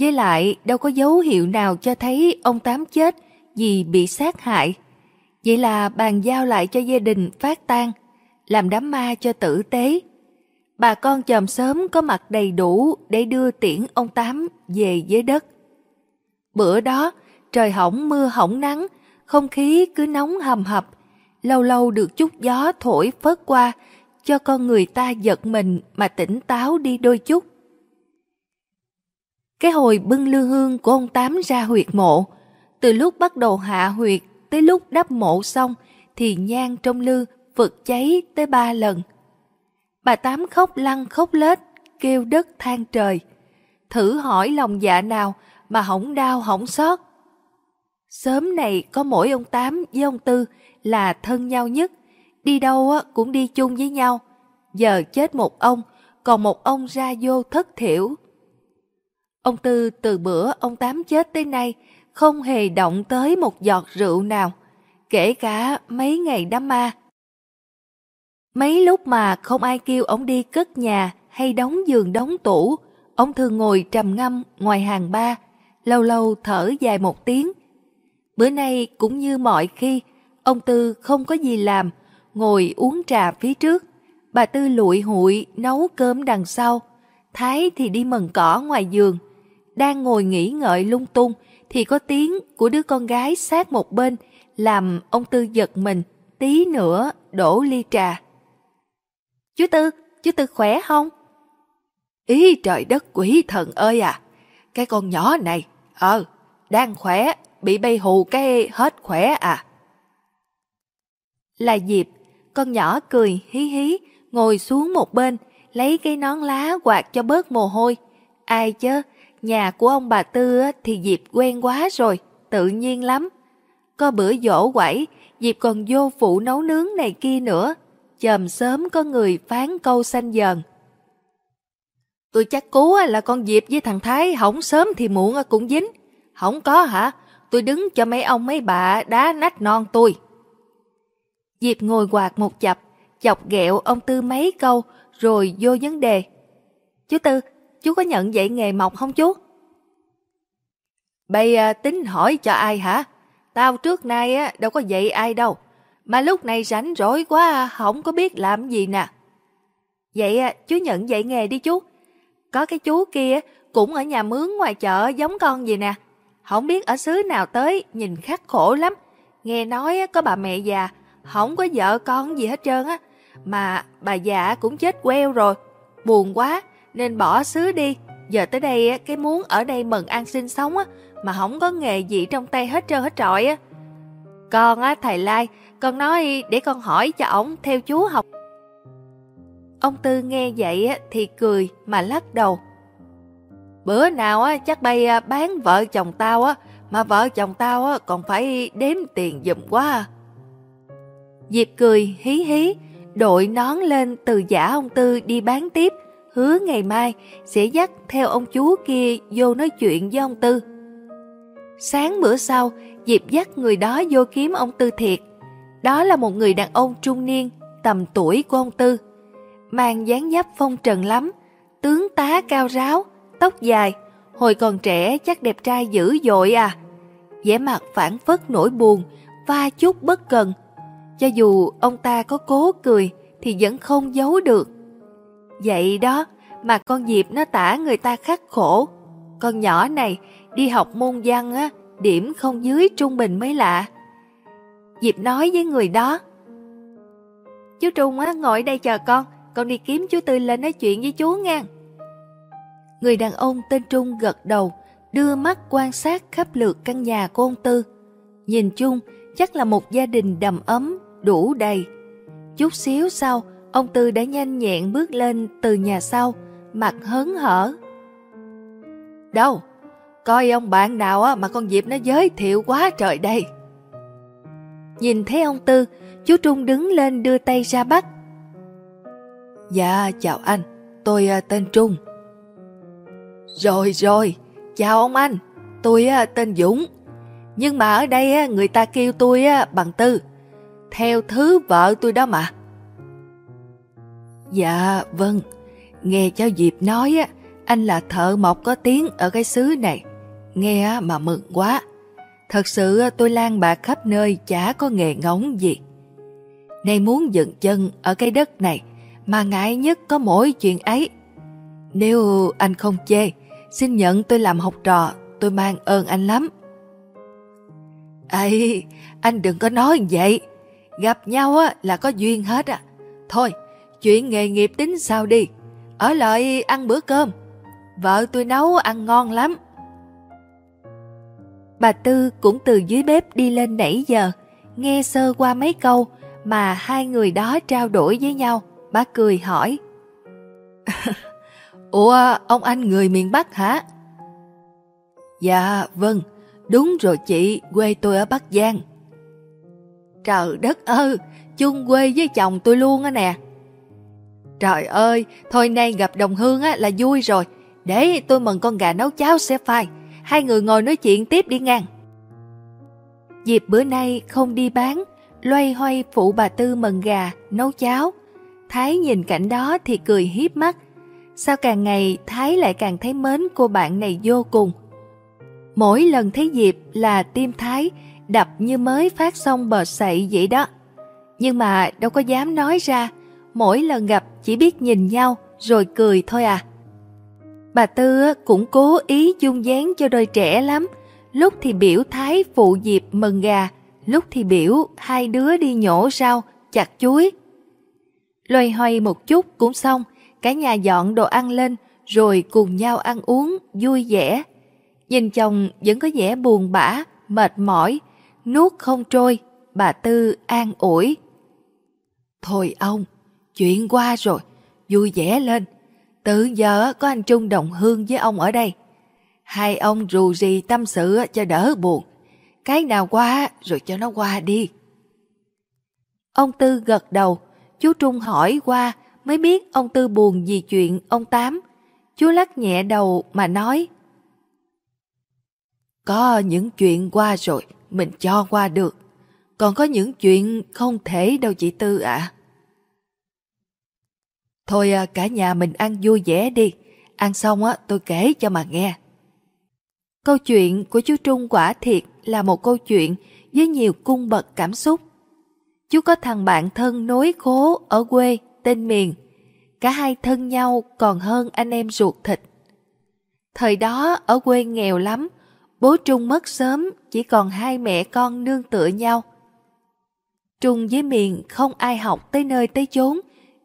Với lại đâu có dấu hiệu nào cho thấy ông Tám chết vì bị sát hại. Vậy là bàn giao lại cho gia đình phát tan làm đám ma cho tử tế. Bà con chòm sớm có mặt đầy đủ để đưa tiễn ông Tám về dưới đất. Bữa đó, trời hỏng mưa hỏng nắng, không khí cứ nóng hầm hập, lâu lâu được chút gió thổi phớt qua, cho con người ta giật mình mà tỉnh táo đi đôi chút. Cái hồi bưng lư hương của ông Tám ra huyệt mộ, từ lúc bắt đầu hạ huyệt tới lúc đắp mộ xong thì nhang trong lư vực cháy tới ba lần. Bà Tám khóc lăn khóc lết, kêu đất than trời. Thử hỏi lòng dạ nào mà hỏng đau hỏng xót. Sớm này có mỗi ông Tám với ông Tư là thân nhau nhất, đi đâu cũng đi chung với nhau. Giờ chết một ông, còn một ông ra vô thất thiểu. Ông Tư từ bữa ông Tám chết tới nay không hề động tới một giọt rượu nào, kể cả mấy ngày đám ma. Mấy lúc mà không ai kêu ông đi cất nhà hay đóng giường đóng tủ, ông thường ngồi trầm ngâm ngoài hàng ba, lâu lâu thở dài một tiếng. Bữa nay cũng như mọi khi, ông Tư không có gì làm, ngồi uống trà phía trước. Bà Tư lụi hụi nấu cơm đằng sau, Thái thì đi mần cỏ ngoài giường. Đang ngồi nghĩ ngợi lung tung thì có tiếng của đứa con gái sát một bên làm ông Tư giật mình, tí nữa đổ ly trà. Chú Tư, chú Tư khỏe không? Ý trời đất quỷ thần ơi à, cái con nhỏ này, ờ, đang khỏe, bị bay hù cái hết khỏe à. Là Diệp, con nhỏ cười hí hí, ngồi xuống một bên, lấy cái nón lá quạt cho bớt mồ hôi. Ai chứ, nhà của ông bà Tư thì Diệp quen quá rồi, tự nhiên lắm. Có bữa dỗ quẩy, Diệp còn vô phụ nấu nướng này kia nữa. Chầm sớm có người phán câu xanh dần. Tôi chắc cú là con Diệp với thằng Thái hỏng sớm thì muộn cũng dính. Không có hả? Tôi đứng cho mấy ông mấy bà đá nách non tôi. Diệp ngồi quạt một chập, chọc ghẹo ông Tư mấy câu, rồi vô vấn đề. Chú Tư, chú có nhận dạy nghề mộc không chú? Bây à, tính hỏi cho ai hả? Tao trước nay á, đâu có dạy ai đâu. Mà lúc này rảnh rỗi quá, à, không có biết làm gì nè. Vậy à, chú nhận dạy nghề đi chú. Có cái chú kia cũng ở nhà mướn ngoài chợ giống con gì nè. Không biết ở xứ nào tới, nhìn khắc khổ lắm. Nghe nói có bà mẹ già, không có vợ con gì hết trơn á. Mà bà già cũng chết queo rồi. Buồn quá, nên bỏ xứ đi. Giờ tới đây cái muốn ở đây mừng ăn sinh sống mà không có nghề gì trong tay hết trơn hết trọi á. Con á, thầy Lai, con nói để con hỏi cho ổng theo chú học. Ông Tư nghe vậy thì cười mà lắc đầu. Bữa nào á, chắc bay à, bán vợ chồng tao á, mà vợ chồng tao á, còn phải đếm tiền giùm quá. À. Diệp cười hí hí, đội nón lên từ giả ông Tư đi bán tiếp, hứa ngày mai sẽ dắt theo ông chú kia vô nói chuyện với ông Tư. Sáng bữa sau, Diệp dắt người đó vô kiếm ông Tư thiệt. Đó là một người đàn ông trung niên, tầm tuổi của ông Tư. Mang dáng dấp phong trần lắm, tướng tá cao ráo, tóc dài, hồi còn trẻ chắc đẹp trai dữ dội à. vẻ mặt phản phất nỗi buồn, và chút bất cần. Cho dù ông ta có cố cười thì vẫn không giấu được. Vậy đó mà con Diệp nó tả người ta khắc khổ. Con nhỏ này đi học môn văn á, điểm không dưới trung bình mới lạ. Diệp nói với người đó. Chú Trung á, ngồi đây chờ con, con đi kiếm chú Tư lên nói chuyện với chú nha. Người đàn ông tên Trung gật đầu, đưa mắt quan sát khắp lượt căn nhà của ông Tư. Nhìn chung, chắc là một gia đình đầm ấm, đủ đầy. Chút xíu sau, ông Tư đã nhanh nhẹn bước lên từ nhà sau, mặt hớn hở. Đâu? Coi ông bạn nào á mà con Diệp nó giới thiệu quá trời đây. Nhìn thấy ông Tư, chú Trung đứng lên đưa tay ra bắt. Dạ, chào anh, tôi ờ, tên Trung. Rồi rồi, chào ông anh, tôi ờ, tên Dũng. Nhưng mà ở đây người ta kêu tôi ờ, bằng Tư, theo thứ vợ tôi đó mà. Dạ, vâng, nghe cháu Diệp nói á, anh là thợ mộc có tiếng ở cái xứ này. Nghe mà mừng quá. Thật sự tôi lang bạc khắp nơi chả có nghề ngóng gì. Nay muốn dựng chân ở cái đất này mà ngại nhất có mỗi chuyện ấy. Nếu anh không chê, xin nhận tôi làm học trò, tôi mang ơn anh lắm. Ây, anh đừng có nói vậy. Gặp nhau á là có duyên hết á. Thôi, chuyện nghề nghiệp tính sao đi. Ở lại ăn bữa cơm. Vợ tôi nấu ăn ngon lắm. Bà Tư cũng từ dưới bếp đi lên nãy giờ, nghe sơ qua mấy câu mà hai người đó trao đổi với nhau. Bà cười hỏi. Ủa, ông anh người miền Bắc hả? Dạ, vâng, đúng rồi chị, quê tôi ở Bắc Giang. Trời đất ơi, chung quê với chồng tôi luôn á nè. Trời ơi, thôi nay gặp đồng hương á là vui rồi. Để tôi mừng con gà nấu cháo sẽ phai. Hai người ngồi nói chuyện tiếp đi ngang. Dịp bữa nay không đi bán, loay hoay phụ bà Tư mần gà, nấu cháo. Thái nhìn cảnh đó thì cười hiếp mắt. Sao càng ngày Thái lại càng thấy mến cô bạn này vô cùng. Mỗi lần thấy Diệp là tim Thái đập như mới phát xong bờ sậy vậy đó. Nhưng mà đâu có dám nói ra, mỗi lần gặp chỉ biết nhìn nhau rồi cười thôi à. Bà Tư cũng cố ý dung dáng cho đôi trẻ lắm, lúc thì biểu Thái phụ Diệp mần gà, lúc thì biểu hai đứa đi nhổ rau, chặt chuối. Loay hoay một chút cũng xong, cả nhà dọn đồ ăn lên rồi cùng nhau ăn uống vui vẻ. Nhìn chồng vẫn có vẻ buồn bã, mệt mỏi, nuốt không trôi, bà Tư an ủi. Thôi ông, chuyện qua rồi, vui vẻ lên. Từ giờ có anh Trung đồng hương với ông ở đây. Hai ông rù rì tâm sự cho đỡ buồn. Cái nào qua rồi cho nó qua đi. Ông Tư gật đầu, chú Trung hỏi qua mới biết ông Tư buồn vì chuyện ông Tám. Chú lắc nhẹ đầu mà nói. Có những chuyện qua rồi, mình cho qua được. Còn có những chuyện không thể đâu chị Tư ạ. Thôi à, cả nhà mình ăn vui vẻ đi. Ăn xong á tôi kể cho mà nghe. Câu chuyện của chú Trung quả thiệt là một câu chuyện với nhiều cung bậc cảm xúc. Chú có thằng bạn thân nối khố ở quê tên Miền. Cả hai thân nhau còn hơn anh em ruột thịt. Thời đó ở quê nghèo lắm, bố Trung mất sớm, chỉ còn hai mẹ con nương tựa nhau. Trung với Miền không ai học tới nơi tới chốn,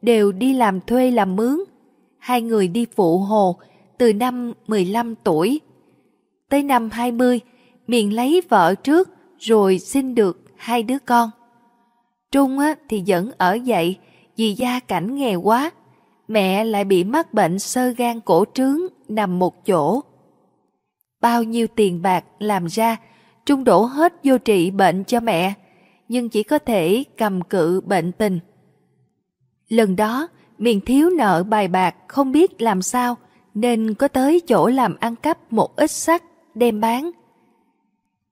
đều đi làm thuê làm mướn. Hai người đi phụ hồ từ năm 15 tuổi. Tới năm 20, Miền lấy vợ trước rồi sinh được hai đứa con. Trung á, thì vẫn ở dậy vì gia cảnh nghèo quá. Mẹ lại bị mắc bệnh sơ gan cổ trướng nằm một chỗ. Bao nhiêu tiền bạc làm ra, Trung đổ hết vô trị bệnh cho mẹ, nhưng chỉ có thể cầm cự bệnh tình. Lần đó, miền thiếu nợ bài bạc không biết làm sao, nên có tới chỗ làm ăn cắp một ít sắt đem bán.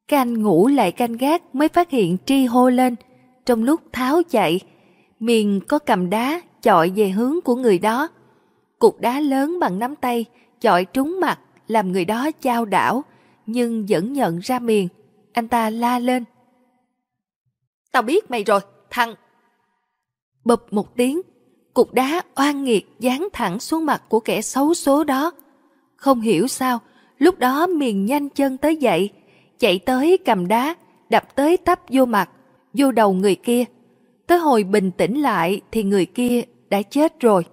Canh ngủ lại canh gác mới phát hiện tri hô lên, trong lúc tháo chạy, miền có cầm đá chọi về hướng của người đó. Cục đá lớn bằng nắm tay chọi trúng mặt làm người đó chao đảo, nhưng vẫn nhận ra miền. Anh ta la lên. Tao biết mày rồi, thằng bập một tiếng, cục đá oan nghiệt dán thẳng xuống mặt của kẻ xấu số đó. Không hiểu sao, lúc đó miền nhanh chân tới dậy, chạy tới cầm đá, đập tới tấp vô mặt, vô đầu người kia. Tới hồi bình tĩnh lại thì người kia đã chết rồi.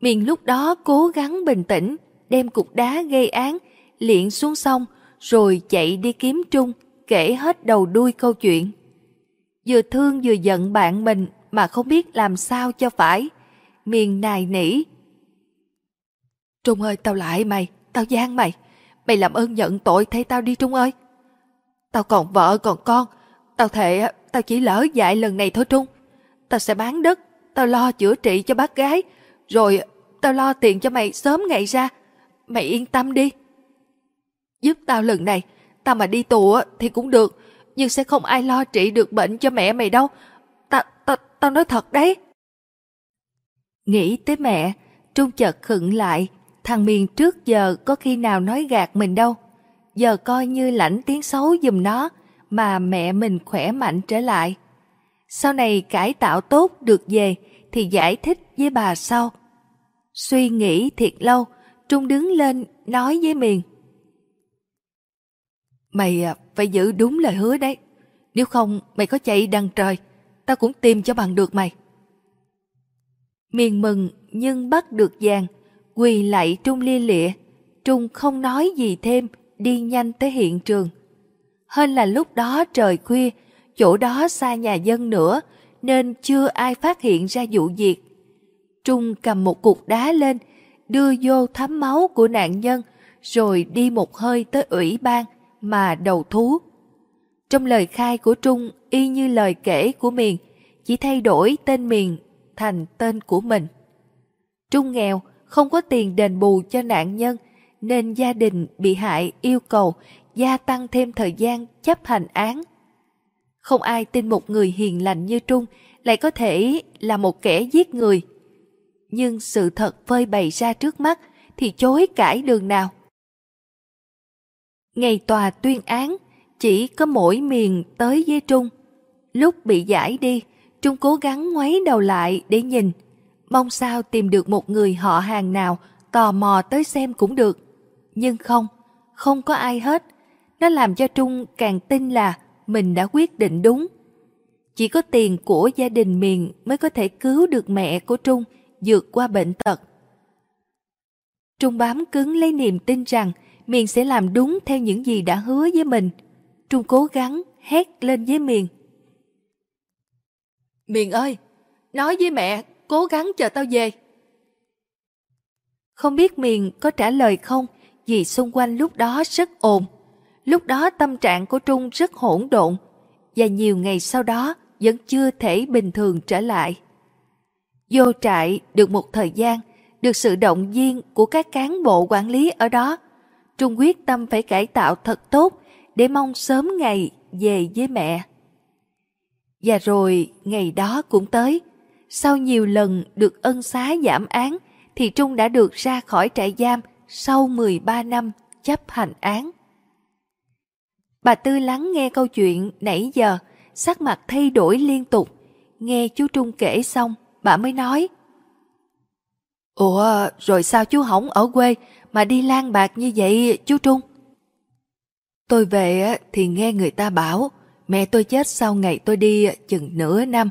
Miền lúc đó cố gắng bình tĩnh, đem cục đá gây án, liện xuống sông, rồi chạy đi kiếm Trung, kể hết đầu đuôi câu chuyện. Vừa thương vừa giận bạn mình mà không biết làm sao cho phải. Miền nài nỉ. Trung ơi, tao lại mày, tao gian mày. Mày làm ơn nhận tội thay tao đi Trung ơi. Tao còn vợ còn con, tao thề tao chỉ lỡ dại lần này thôi Trung. Tao sẽ bán đất, tao lo chữa trị cho bác gái, rồi tao lo tiền cho mày sớm ngày ra. Mày yên tâm đi. Giúp tao lần này, tao mà đi tù thì cũng được, nhưng sẽ không ai lo trị được bệnh cho mẹ mày đâu. Tao, nói thật đấy. Nghĩ tới mẹ, Trung chợt khựng lại, thằng Miền trước giờ có khi nào nói gạt mình đâu. Giờ coi như lãnh tiếng xấu giùm nó, mà mẹ mình khỏe mạnh trở lại. Sau này cải tạo tốt được về thì giải thích với bà sau. Suy nghĩ thiệt lâu, Trung đứng lên nói với Miền. Mày à, phải giữ đúng lời hứa đấy. Nếu không mày có chạy đằng trời, tao cũng tìm cho bằng được mày. Miền mừng nhưng bắt được vàng, quỳ lại Trung lia lịa. Trung không nói gì thêm, đi nhanh tới hiện trường. Hơn là lúc đó trời khuya, chỗ đó xa nhà dân nữa, nên chưa ai phát hiện ra vụ việc. Trung cầm một cục đá lên, đưa vô thấm máu của nạn nhân, rồi đi một hơi tới ủy ban mà đầu thú. Trong lời khai của Trung y như lời kể của Miền, chỉ thay đổi tên Miền thành tên của mình. Trung nghèo, không có tiền đền bù cho nạn nhân, nên gia đình bị hại yêu cầu gia tăng thêm thời gian chấp hành án. Không ai tin một người hiền lành như Trung lại có thể là một kẻ giết người. Nhưng sự thật phơi bày ra trước mắt thì chối cãi đường nào. Ngày tòa tuyên án, chỉ có mỗi miền tới với Trung. Lúc bị giải đi, Trung cố gắng ngoáy đầu lại để nhìn, mong sao tìm được một người họ hàng nào tò mò tới xem cũng được. Nhưng không, không có ai hết. Nó làm cho Trung càng tin là mình đã quyết định đúng. Chỉ có tiền của gia đình miền mới có thể cứu được mẹ của Trung vượt qua bệnh tật. Trung bám cứng lấy niềm tin rằng miền sẽ làm đúng theo những gì đã hứa với mình. Trung cố gắng hét lên với miền. Miền ơi, nói với mẹ, cố gắng chờ tao về. Không biết miền có trả lời không, vì xung quanh lúc đó rất ồn. Lúc đó tâm trạng của Trung rất hỗn độn, và nhiều ngày sau đó vẫn chưa thể bình thường trở lại. Vô trại được một thời gian, được sự động viên của các cán bộ quản lý ở đó, Trung quyết tâm phải cải tạo thật tốt để mong sớm ngày về với mẹ. Và rồi ngày đó cũng tới. Sau nhiều lần được ân xá giảm án thì Trung đã được ra khỏi trại giam sau 13 năm chấp hành án. Bà Tư lắng nghe câu chuyện nãy giờ, sắc mặt thay đổi liên tục. Nghe chú Trung kể xong, bà mới nói. Ủa, rồi sao chú hỏng ở quê mà đi lang bạc như vậy chú Trung? Tôi về thì nghe người ta bảo mẹ tôi chết sau ngày tôi đi chừng nửa năm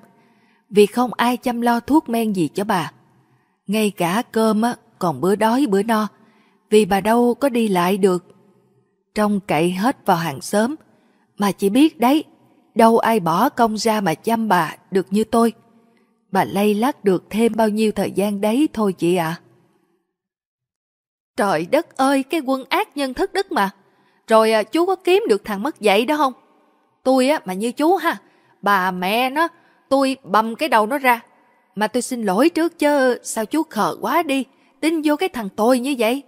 vì không ai chăm lo thuốc men gì cho bà. Ngay cả cơm còn bữa đói bữa no vì bà đâu có đi lại được. Trong cậy hết vào hàng xóm mà chỉ biết đấy Đâu ai bỏ công ra mà chăm bà được như tôi. Bà lay lắc được thêm bao nhiêu thời gian đấy thôi chị ạ. À. Trời đất ơi, cái quân ác nhân thất đức mà. Rồi à, chú có kiếm được thằng mất dạy đó không? Tôi á, mà như chú ha, bà mẹ nó, tôi bầm cái đầu nó ra. Mà tôi xin lỗi trước chứ, sao chú khờ quá đi, tin vô cái thằng tôi như vậy.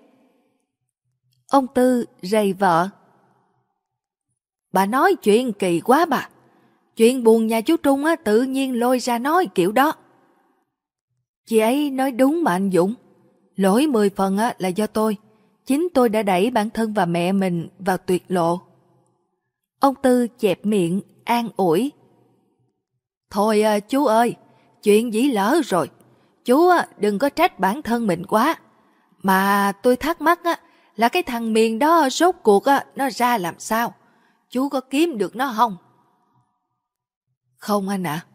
Ông Tư rầy vợ. Bà nói chuyện kỳ quá bà. Chuyện buồn nhà chú Trung á, tự nhiên lôi ra nói kiểu đó. Chị ấy nói đúng mà anh Dũng. Lỗi mười phần á, là do tôi. Chính tôi đã đẩy bản thân và mẹ mình vào tuyệt lộ. Ông Tư chẹp miệng, an ủi. Thôi à, chú ơi, chuyện dĩ lỡ rồi. Chú à, đừng có trách bản thân mình quá. Mà tôi thắc mắc á, là cái thằng miền đó rốt cuộc á, nó ra làm sao? Chú có kiếm được nó không? Không anh ạ, à,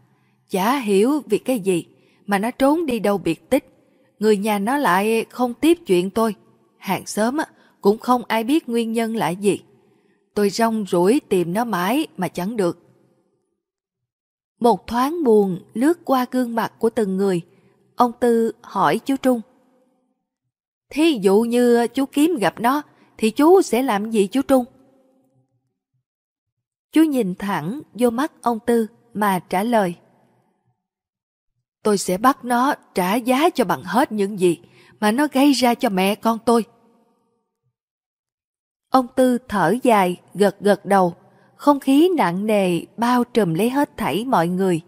chả hiểu vì cái gì mà nó trốn đi đâu biệt tích. Người nhà nó lại không tiếp chuyện tôi. Hàng xóm á, cũng không ai biết nguyên nhân là gì. Tôi rong rủi tìm nó mãi mà chẳng được. Một thoáng buồn lướt qua gương mặt của từng người. Ông Tư hỏi chú Trung. Thí dụ như chú kiếm gặp nó, thì chú sẽ làm gì chú Trung? Chú nhìn thẳng vô mắt ông Tư mà trả lời. Tôi sẽ bắt nó trả giá cho bằng hết những gì mà nó gây ra cho mẹ con tôi. Ông Tư thở dài, gật gật đầu. Không khí nặng nề bao trùm lấy hết thảy mọi người.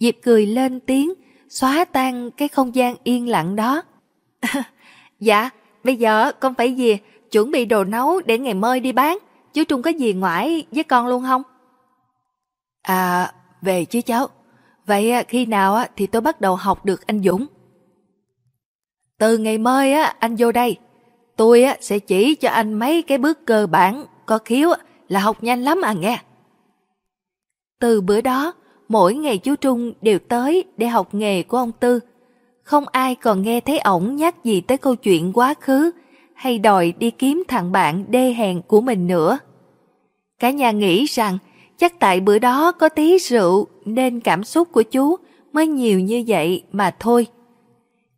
Diệp cười lên tiếng, xóa tan cái không gian yên lặng đó. dạ, bây giờ con phải về, chuẩn bị đồ nấu để ngày mơi đi bán. Chú Trung có gì ngoại với con luôn không? À, về chứ cháu. Vậy khi nào thì tôi bắt đầu học được anh Dũng? Từ ngày mơi á, anh vô đây. Tôi á, sẽ chỉ cho anh mấy cái bước cơ bản, có khiếu là học nhanh lắm à nghe. Từ bữa đó, mỗi ngày chú Trung đều tới để học nghề của ông Tư. Không ai còn nghe thấy ổng nhắc gì tới câu chuyện quá khứ hay đòi đi kiếm thằng bạn đê hèn của mình nữa. Cả nhà nghĩ rằng chắc tại bữa đó có tí rượu nên cảm xúc của chú mới nhiều như vậy mà thôi.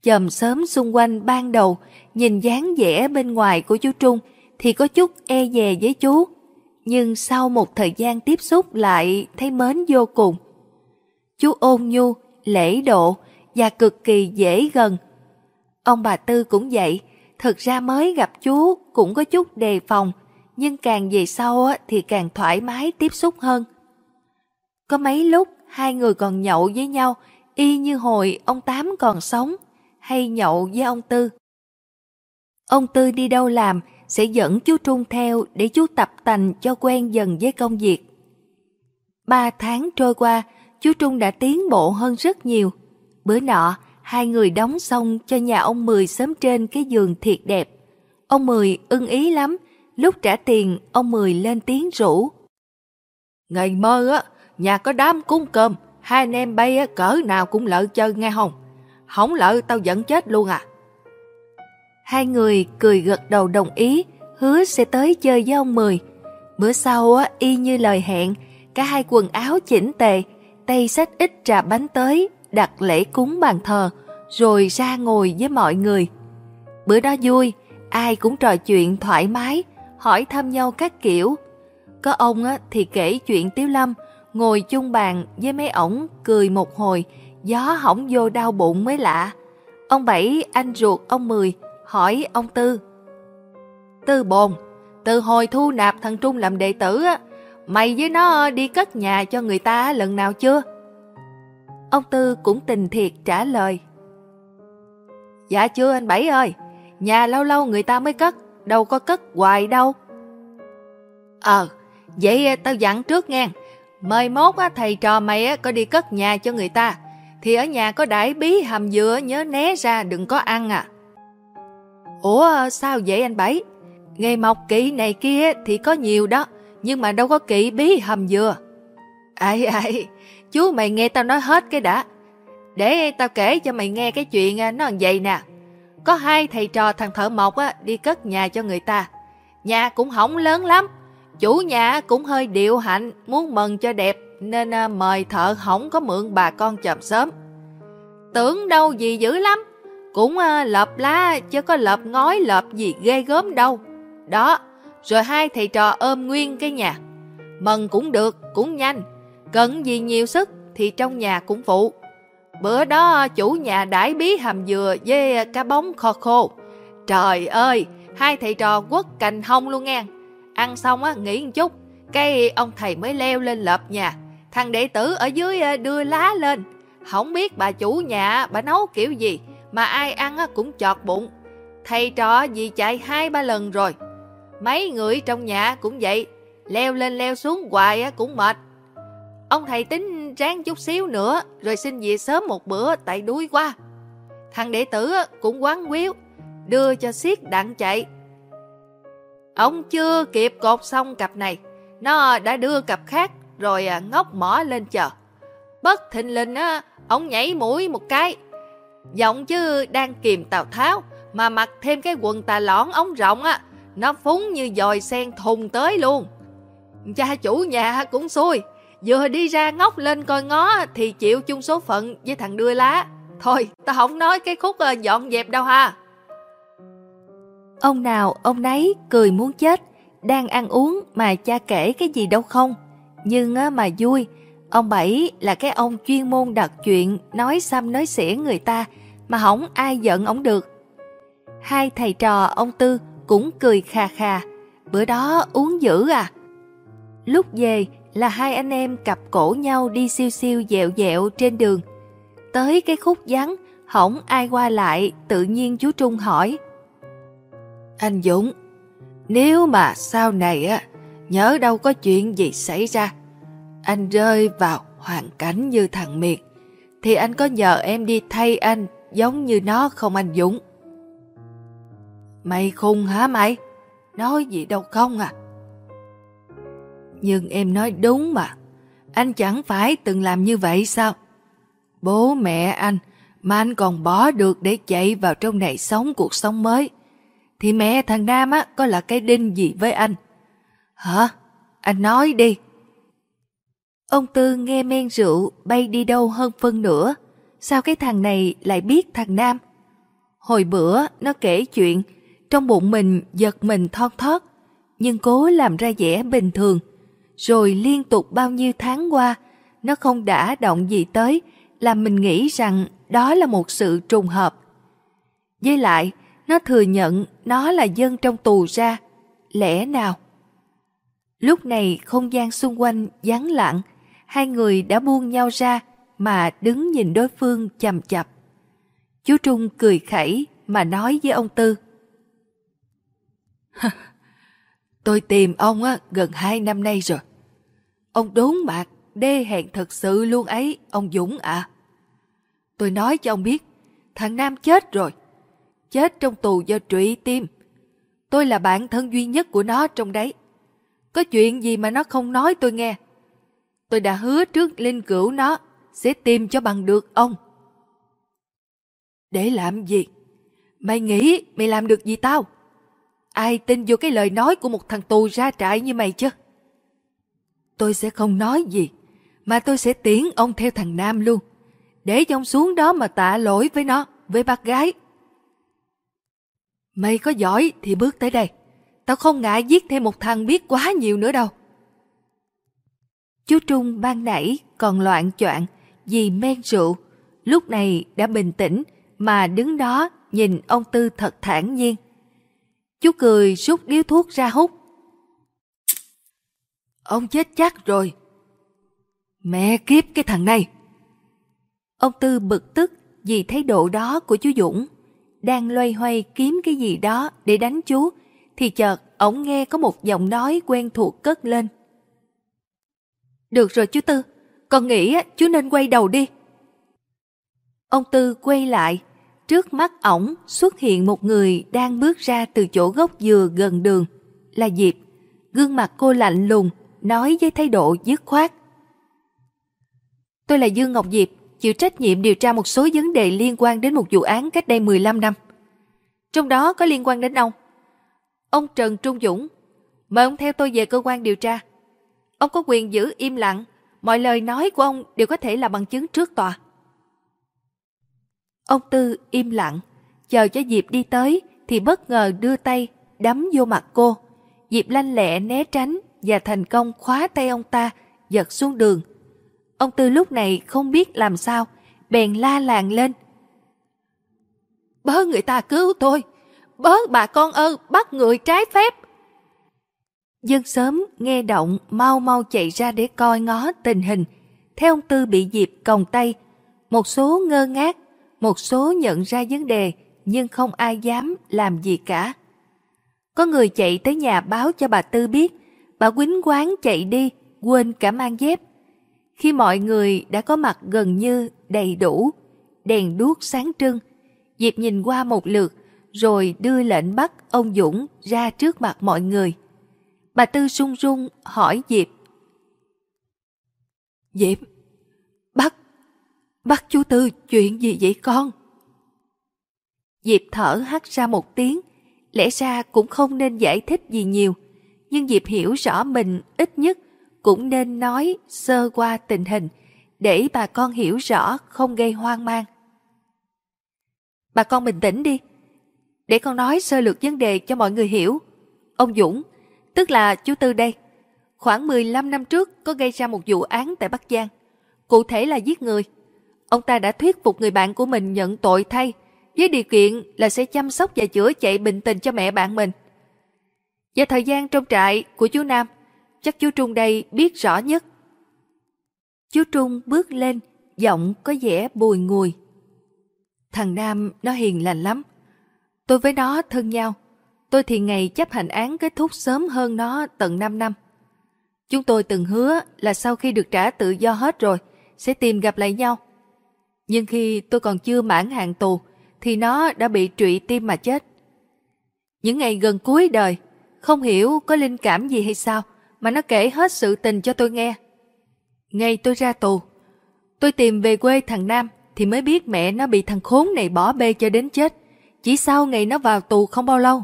Chầm sớm xung quanh ban đầu nhìn dáng vẻ bên ngoài của chú Trung thì có chút e dè với chú. Nhưng sau một thời gian tiếp xúc lại thấy mến vô cùng. Chú ôn nhu, lễ độ và cực kỳ dễ gần. Ông bà Tư cũng vậy, thực ra mới gặp chú cũng có chút đề phòng, nhưng càng về sau thì càng thoải mái tiếp xúc hơn. Có mấy lúc hai người còn nhậu với nhau, y như hồi ông Tám còn sống, hay nhậu với ông Tư. Ông Tư đi đâu làm sẽ dẫn chú Trung theo để chú tập tành cho quen dần với công việc. Ba tháng trôi qua, chú Trung đã tiến bộ hơn rất nhiều. Bữa nọ, hai người đóng xong cho nhà ông Mười sớm trên cái giường thiệt đẹp. Ông Mười ưng ý lắm, lúc trả tiền ông Mười lên tiếng rủ. Ngày mơ á, nhà có đám cúng cơm, hai anh em bay á, cỡ nào cũng lợi chơi nghe không? Không lợi tao giận chết luôn à. Hai người cười gật đầu đồng ý, hứa sẽ tới chơi với ông Mười. Bữa sau á, y như lời hẹn, cả hai quần áo chỉnh tề, tay sách ít trà bánh tới, đặt lễ cúng bàn thờ, rồi ra ngồi với mọi người. Bữa đó vui, ai cũng trò chuyện thoải mái, hỏi thăm nhau các kiểu. Có ông á, thì kể chuyện Tiếu Lâm, ngồi chung bàn với mấy ổng cười một hồi, gió hỏng vô đau bụng mới lạ. Ông Bảy, anh ruột ông Mười, hỏi ông Tư. Tư bồn, từ hồi thu nạp thằng Trung làm đệ tử á, mày với nó đi cất nhà cho người ta lần nào chưa? Ông Tư cũng tình thiệt trả lời. Dạ chưa anh Bảy ơi, nhà lâu lâu người ta mới cất, đâu có cất hoài đâu. Ờ, vậy tao dặn trước nghe, mời mốt á, thầy trò mày á, có đi cất nhà cho người ta, thì ở nhà có đãi bí hầm dừa nhớ né ra đừng có ăn à. Ủa sao vậy anh Bảy? Nghề mọc kỵ này kia thì có nhiều đó, nhưng mà đâu có kỵ bí hầm dừa. Ai ai, chú mày nghe tao nói hết cái đã. Để tao kể cho mày nghe cái chuyện à, nó nó vậy nè. Có hai thầy trò thằng thợ mộc á, đi cất nhà cho người ta. Nhà cũng hỏng lớn lắm, chủ nhà cũng hơi điệu hạnh, muốn mừng cho đẹp, nên à, mời thợ không có mượn bà con chậm sớm. Tưởng đâu gì dữ lắm, cũng à, lợp lá chứ có lợp ngói lợp gì ghê gớm đâu. Đó, rồi hai thầy trò ôm nguyên cái nhà. Mừng cũng được, cũng nhanh, cần gì nhiều sức thì trong nhà cũng phụ. Bữa đó chủ nhà đãi bí hàm dừa với ờ, cá bóng kho khô. Trời ơi, hai thầy trò quất cành hông luôn nghe. Ăn xong á, nghỉ một chút, cái ông thầy mới leo lên lợp nhà. Thằng đệ tử ở dưới ờ, đưa lá lên. Không biết bà chủ nhà bà nấu kiểu gì, mà ai ăn cũng chọt bụng. Thầy trò gì chạy hai ba lần rồi. Mấy người trong nhà cũng vậy, leo lên leo xuống hoài cũng mệt. Ông thầy tính ráng chút xíu nữa rồi xin về sớm một bữa tại đuối quá. Thằng đệ tử cũng quán quýu, đưa cho xiết đặng chạy. Ông chưa kịp cột xong cặp này, nó đã đưa cặp khác rồi à, ngóc mỏ lên chờ. Bất thình lình á, ông nhảy mũi một cái. Giọng chứ đang kìm Tào Tháo, mà mặc thêm cái quần tà lõn ống rộng á, nó phúng như dòi sen thùng tới luôn. Cha chủ nhà cũng xui, vừa đi ra ngóc lên coi ngó thì chịu chung số phận với thằng đưa lá. Thôi, ta không nói cái khúc ờ, dọn dẹp đâu ha. Ông nào ông nấy cười muốn chết, đang ăn uống mà cha kể cái gì đâu không. Nhưng ờ, mà vui, ông Bảy là cái ông chuyên môn đặt chuyện nói xăm nói xỉa người ta mà không ai giận ông được. Hai thầy trò ông Tư cũng cười khà khà, bữa đó uống dữ à. Lúc về là hai anh em cặp cổ nhau đi siêu siêu dẹo dẹo trên đường. Tới cái khúc vắng, hỏng ai qua lại, tự nhiên chú Trung hỏi. Anh Dũng, nếu mà sau này á, nhớ đâu có chuyện gì xảy ra, anh rơi vào hoàn cảnh như thằng Miệt, thì anh có nhờ em đi thay anh giống như nó không anh Dũng? Mày khùng hả mày? Nói gì đâu không à? Nhưng em nói đúng mà, anh chẳng phải từng làm như vậy sao? Bố mẹ anh mà anh còn bỏ được để chạy vào trong này sống cuộc sống mới thì mẹ thằng Nam á có là cái đinh gì với anh? Hả? Anh nói đi. Ông Tư nghe men rượu bay đi đâu hơn phân nữa. Sao cái thằng này lại biết thằng Nam? Hồi bữa nó kể chuyện, trong bụng mình giật mình thon thót, nhưng cố làm ra vẻ bình thường. Rồi liên tục bao nhiêu tháng qua, nó không đã động gì tới, làm mình nghĩ rằng đó là một sự trùng hợp. Với lại, nó thừa nhận nó là dân trong tù ra. Lẽ nào? Lúc này không gian xung quanh vắng lặng, hai người đã buông nhau ra mà đứng nhìn đối phương chầm chập. Chú Trung cười khẩy mà nói với ông Tư. Tôi tìm ông á, gần hai năm nay rồi. Ông đốn bạc, đê hẹn thật sự luôn ấy, ông Dũng ạ. Tôi nói cho ông biết, thằng Nam chết rồi chết trong tù do trụy tim. Tôi là bạn thân duy nhất của nó trong đấy. Có chuyện gì mà nó không nói tôi nghe. Tôi đã hứa trước linh cửu nó sẽ tìm cho bằng được ông. Để làm gì? Mày nghĩ mày làm được gì tao? Ai tin vô cái lời nói của một thằng tù ra trại như mày chứ? Tôi sẽ không nói gì, mà tôi sẽ tiễn ông theo thằng Nam luôn. Để cho ông xuống đó mà tạ lỗi với nó, với bác gái. Mày có giỏi thì bước tới đây. Tao không ngại giết thêm một thằng biết quá nhiều nữa đâu. Chú Trung ban nãy còn loạn choạng vì men rượu, lúc này đã bình tĩnh mà đứng đó nhìn ông Tư thật thản nhiên. Chú cười rút điếu thuốc ra hút. Ông chết chắc rồi. Mẹ kiếp cái thằng này. Ông Tư bực tức vì thái độ đó của chú Dũng đang loay hoay kiếm cái gì đó để đánh chú, thì chợt ổng nghe có một giọng nói quen thuộc cất lên. Được rồi chú Tư, con nghĩ chú nên quay đầu đi. Ông Tư quay lại, trước mắt ổng xuất hiện một người đang bước ra từ chỗ gốc dừa gần đường, là Diệp. Gương mặt cô lạnh lùng, nói với thái độ dứt khoát. Tôi là Dương Ngọc Diệp, chịu trách nhiệm điều tra một số vấn đề liên quan đến một vụ án cách đây 15 năm. Trong đó có liên quan đến ông. Ông Trần Trung Dũng, Mời ông theo tôi về cơ quan điều tra. Ông có quyền giữ im lặng, mọi lời nói của ông đều có thể là bằng chứng trước tòa. Ông Tư im lặng, chờ cho Diệp đi tới thì bất ngờ đưa tay đấm vô mặt cô. Diệp lanh lẹ né tránh và thành công khóa tay ông ta, giật xuống đường. Ông Tư lúc này không biết làm sao, bèn la làng lên. Bớ người ta cứu tôi, bớ bà con ơi bắt người trái phép. Dân sớm nghe động mau mau chạy ra để coi ngó tình hình. Theo ông Tư bị Diệp còng tay, một số ngơ ngác, một số nhận ra vấn đề nhưng không ai dám làm gì cả. Có người chạy tới nhà báo cho bà Tư biết, bà quýnh quán chạy đi, quên cả mang dép. Khi mọi người đã có mặt gần như đầy đủ, đèn đuốc sáng trưng, Diệp nhìn qua một lượt rồi đưa lệnh bắt ông Dũng ra trước mặt mọi người. Bà Tư rung rung hỏi Diệp. Diệp, bắt, bắt chú Tư chuyện gì vậy con? Diệp thở hắt ra một tiếng, lẽ ra cũng không nên giải thích gì nhiều, nhưng Diệp hiểu rõ mình ít nhất cũng nên nói sơ qua tình hình để bà con hiểu rõ không gây hoang mang. Bà con bình tĩnh đi, để con nói sơ lược vấn đề cho mọi người hiểu. Ông Dũng, tức là chú Tư đây, khoảng 15 năm trước có gây ra một vụ án tại Bắc Giang, cụ thể là giết người. Ông ta đã thuyết phục người bạn của mình nhận tội thay, với điều kiện là sẽ chăm sóc và chữa chạy bệnh tình cho mẹ bạn mình. Và thời gian trong trại của chú Nam, chắc chú Trung đây biết rõ nhất. Chú Trung bước lên, giọng có vẻ bùi ngùi. Thằng Nam nó hiền lành lắm. Tôi với nó thân nhau. Tôi thì ngày chấp hành án kết thúc sớm hơn nó tận 5 năm. Chúng tôi từng hứa là sau khi được trả tự do hết rồi, sẽ tìm gặp lại nhau. Nhưng khi tôi còn chưa mãn hạn tù, thì nó đã bị trụy tim mà chết. Những ngày gần cuối đời, không hiểu có linh cảm gì hay sao mà nó kể hết sự tình cho tôi nghe. Ngày tôi ra tù, tôi tìm về quê thằng Nam thì mới biết mẹ nó bị thằng khốn này bỏ bê cho đến chết. Chỉ sau ngày nó vào tù không bao lâu.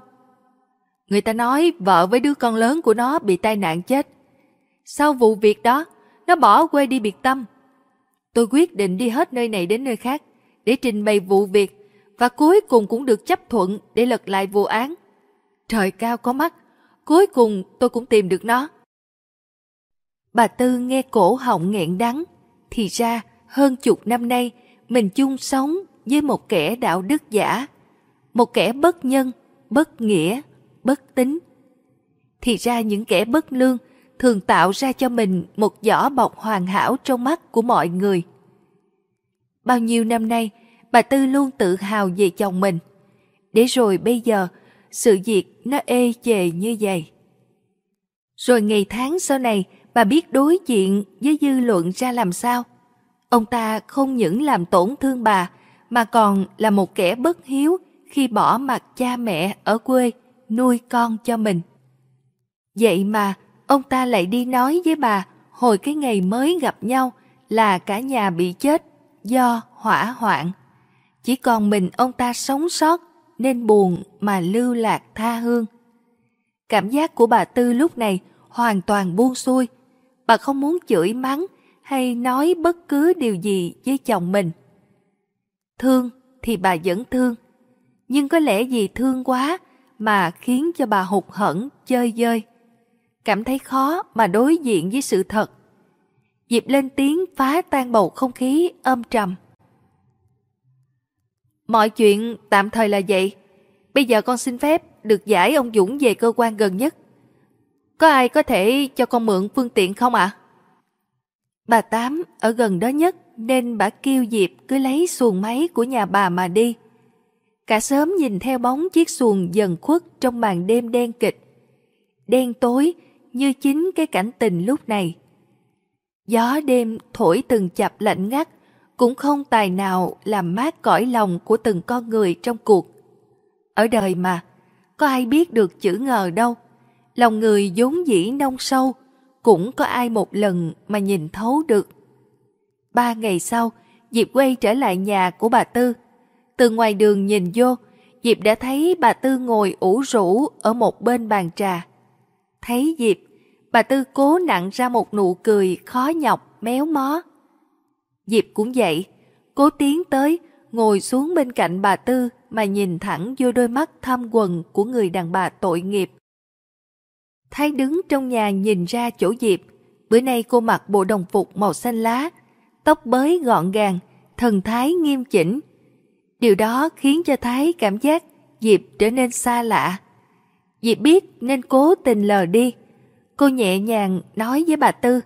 Người ta nói vợ với đứa con lớn của nó bị tai nạn chết. Sau vụ việc đó, nó bỏ quê đi biệt tâm. Tôi quyết định đi hết nơi này đến nơi khác để trình bày vụ việc và cuối cùng cũng được chấp thuận để lật lại vụ án. Trời cao có mắt, cuối cùng tôi cũng tìm được nó. Bà Tư nghe cổ họng nghẹn đắng, thì ra hơn chục năm nay mình chung sống với một kẻ đạo đức giả, một kẻ bất nhân, bất nghĩa, bất tính. Thì ra những kẻ bất lương thường tạo ra cho mình một vỏ bọc hoàn hảo trong mắt của mọi người. Bao nhiêu năm nay, bà Tư luôn tự hào về chồng mình. Để rồi bây giờ, sự việc nó ê chề như vậy. Rồi ngày tháng sau này, bà biết đối diện với dư luận ra làm sao. Ông ta không những làm tổn thương bà, mà còn là một kẻ bất hiếu khi bỏ mặt cha mẹ ở quê nuôi con cho mình. Vậy mà, ông ta lại đi nói với bà hồi cái ngày mới gặp nhau là cả nhà bị chết do hỏa hoạn. Chỉ còn mình ông ta sống sót nên buồn mà lưu lạc tha hương. Cảm giác của bà Tư lúc này hoàn toàn buông xuôi. Bà không muốn chửi mắng hay nói bất cứ điều gì với chồng mình. Thương thì bà vẫn thương, nhưng có lẽ vì thương quá mà khiến cho bà hụt hẫng, chơi dơi. Cảm thấy khó mà đối diện với sự thật. Diệp lên tiếng phá tan bầu không khí âm trầm. Mọi chuyện tạm thời là vậy. Bây giờ con xin phép được giải ông Dũng về cơ quan gần nhất. Có ai có thể cho con mượn phương tiện không ạ? À? Bà Tám ở gần đó nhất nên bà kêu Diệp cứ lấy xuồng máy của nhà bà mà đi. Cả sớm nhìn theo bóng chiếc xuồng dần khuất trong màn đêm đen kịch. Đen tối như chính cái cảnh tình lúc này. Gió đêm thổi từng chập lạnh ngắt cũng không tài nào làm mát cõi lòng của từng con người trong cuộc. Ở đời mà, có ai biết được chữ ngờ đâu. Lòng người vốn dĩ nông sâu, cũng có ai một lần mà nhìn thấu được. Ba ngày sau, Diệp quay trở lại nhà của bà Tư. Từ ngoài đường nhìn vô, Diệp đã thấy bà Tư ngồi ủ rũ ở một bên bàn trà. Thấy Diệp, bà Tư cố nặng ra một nụ cười khó nhọc, méo mó. Diệp cũng vậy, cố tiến tới, ngồi xuống bên cạnh bà Tư mà nhìn thẳng vô đôi mắt thâm quần của người đàn bà tội nghiệp. Thái đứng trong nhà nhìn ra chỗ Diệp, bữa nay cô mặc bộ đồng phục màu xanh lá, tóc bới gọn gàng, thần thái nghiêm chỉnh. Điều đó khiến cho Thái cảm giác Diệp trở nên xa lạ. Diệp biết nên cố tình lờ đi. Cô nhẹ nhàng nói với bà Tư.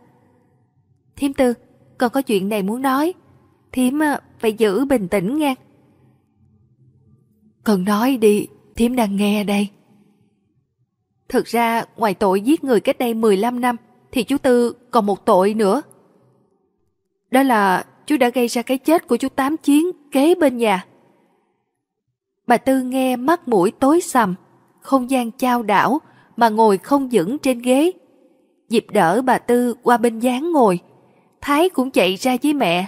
Thiếm Tư, con có chuyện này muốn nói. Thiếm ờ, phải giữ bình tĩnh nghe. Con nói đi, Thiếm đang nghe đây. Thực ra, ngoài tội giết người cách đây 15 năm, thì chú Tư còn một tội nữa. Đó là chú đã gây ra cái chết của chú Tám Chiến kế bên nhà. Bà Tư nghe mắt mũi tối sầm, không gian trao đảo mà ngồi không vững trên ghế. Dịp đỡ bà Tư qua bên dáng ngồi. Thái cũng chạy ra với mẹ.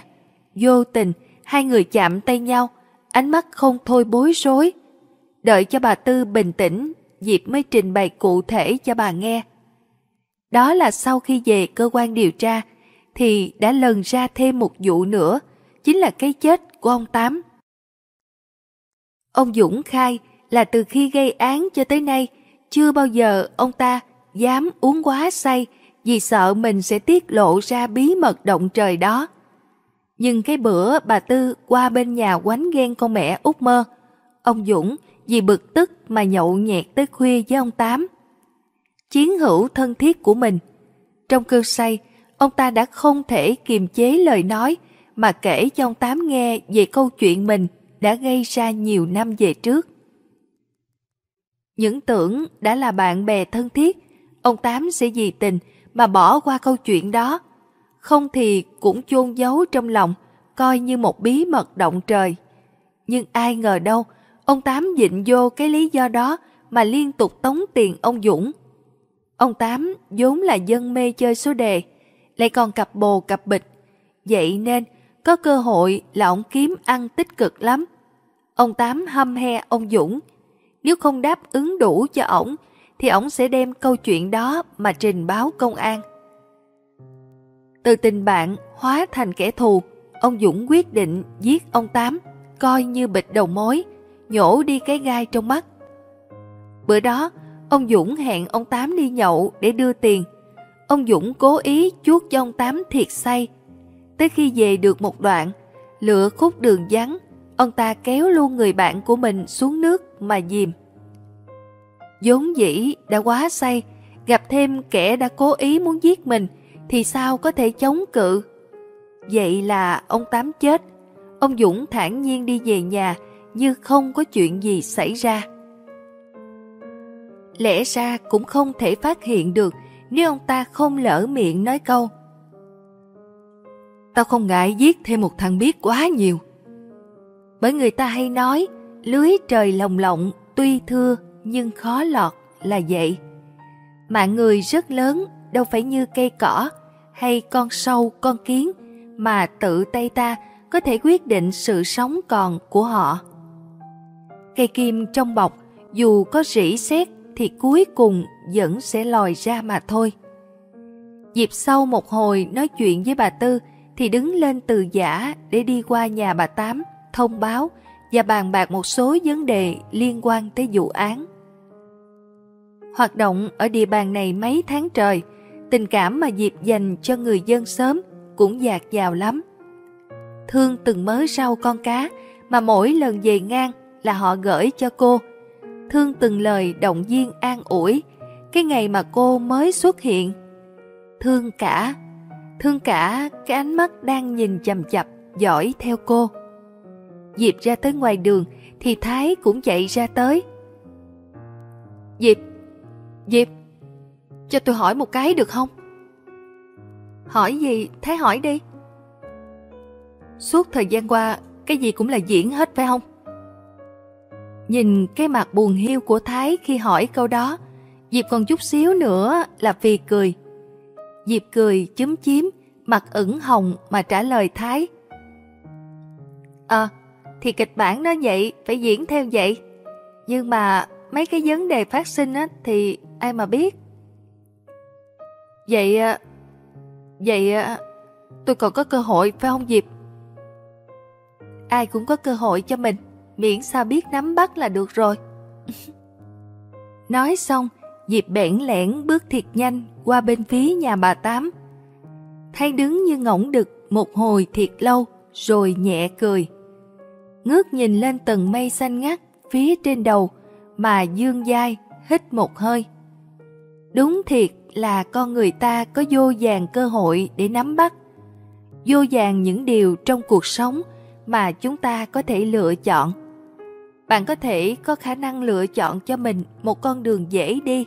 Vô tình, hai người chạm tay nhau, ánh mắt không thôi bối rối. Đợi cho bà Tư bình tĩnh, Diệp mới trình bày cụ thể cho bà nghe. Đó là sau khi về cơ quan điều tra, thì đã lần ra thêm một vụ nữa, chính là cái chết của ông Tám. Ông Dũng khai là từ khi gây án cho tới nay, chưa bao giờ ông ta dám uống quá say vì sợ mình sẽ tiết lộ ra bí mật động trời đó. Nhưng cái bữa bà Tư qua bên nhà quánh ghen con mẹ út mơ, ông Dũng vì bực tức mà nhậu nhẹt tới khuya với ông Tám. Chiến hữu thân thiết của mình. Trong cơn say, ông ta đã không thể kiềm chế lời nói mà kể cho ông Tám nghe về câu chuyện mình đã gây ra nhiều năm về trước. Những tưởng đã là bạn bè thân thiết, ông Tám sẽ vì tình mà bỏ qua câu chuyện đó. Không thì cũng chôn giấu trong lòng, coi như một bí mật động trời. Nhưng ai ngờ đâu, ông Tám dịnh vô cái lý do đó mà liên tục tống tiền ông Dũng. Ông Tám vốn là dân mê chơi số đề, lại còn cặp bồ cặp bịch. Vậy nên, có cơ hội là ông kiếm ăn tích cực lắm. Ông Tám hâm he ông Dũng. Nếu không đáp ứng đủ cho ổng, thì ổng sẽ đem câu chuyện đó mà trình báo công an. Từ tình bạn hóa thành kẻ thù, ông Dũng quyết định giết ông Tám, coi như bịch đầu mối, nhổ đi cái gai trong mắt. Bữa đó, ông Dũng hẹn ông Tám đi nhậu để đưa tiền. Ông Dũng cố ý chuốt cho ông Tám thiệt say. Tới khi về được một đoạn, lựa khúc đường vắng, ông ta kéo luôn người bạn của mình xuống nước mà dìm. vốn dĩ đã quá say, gặp thêm kẻ đã cố ý muốn giết mình, thì sao có thể chống cự? Vậy là ông Tám chết, ông Dũng thản nhiên đi về nhà như không có chuyện gì xảy ra. Lẽ ra cũng không thể phát hiện được nếu ông ta không lỡ miệng nói câu Tao không ngại giết thêm một thằng biết quá nhiều. Bởi người ta hay nói lưới trời lồng lộng tuy thưa nhưng khó lọt là vậy. Mạng người rất lớn đâu phải như cây cỏ hay con sâu, con kiến mà tự tay ta có thể quyết định sự sống còn của họ. Cây kim trong bọc dù có rỉ sét thì cuối cùng vẫn sẽ lòi ra mà thôi. Dịp sau một hồi nói chuyện với bà Tư thì đứng lên từ giả để đi qua nhà bà Tám thông báo và bàn bạc một số vấn đề liên quan tới vụ án. Hoạt động ở địa bàn này mấy tháng trời, tình cảm mà Diệp dành cho người dân sớm cũng dạt dào lắm. Thương từng mớ rau con cá mà mỗi lần về ngang là họ gửi cho cô. Thương từng lời động viên an ủi, cái ngày mà cô mới xuất hiện. Thương cả, thương cả cái ánh mắt đang nhìn chầm chập, dõi theo cô. Diệp ra tới ngoài đường thì Thái cũng chạy ra tới. Diệp, Diệp, cho tôi hỏi một cái được không? Hỏi gì? Thái hỏi đi. Suốt thời gian qua, cái gì cũng là diễn hết phải không? Nhìn cái mặt buồn hiu của Thái khi hỏi câu đó, Diệp còn chút xíu nữa là vì cười. Diệp cười chúm chím, mặt ửng hồng mà trả lời Thái. À, thì kịch bản nó vậy, phải diễn theo vậy. Nhưng mà mấy cái vấn đề phát sinh á thì ai mà biết. Vậy... Ờ, vậy... Ờ, tôi còn có cơ hội phải không Diệp? Ai cũng có cơ hội cho mình, miễn sao biết nắm bắt là được rồi. Nói xong, Diệp bẽn lẽn bước thiệt nhanh qua bên phía nhà bà Tám. Thay đứng như ngỗng đực một hồi thiệt lâu, rồi nhẹ cười. Ngước nhìn lên tầng mây xanh ngắt phía trên đầu mà dương dai hít một hơi. Đúng thiệt là con người ta có vô vàng cơ hội để nắm bắt. Vô vàng những điều trong cuộc sống mà chúng ta có thể lựa chọn. Bạn có thể có khả năng lựa chọn cho mình một con đường dễ đi.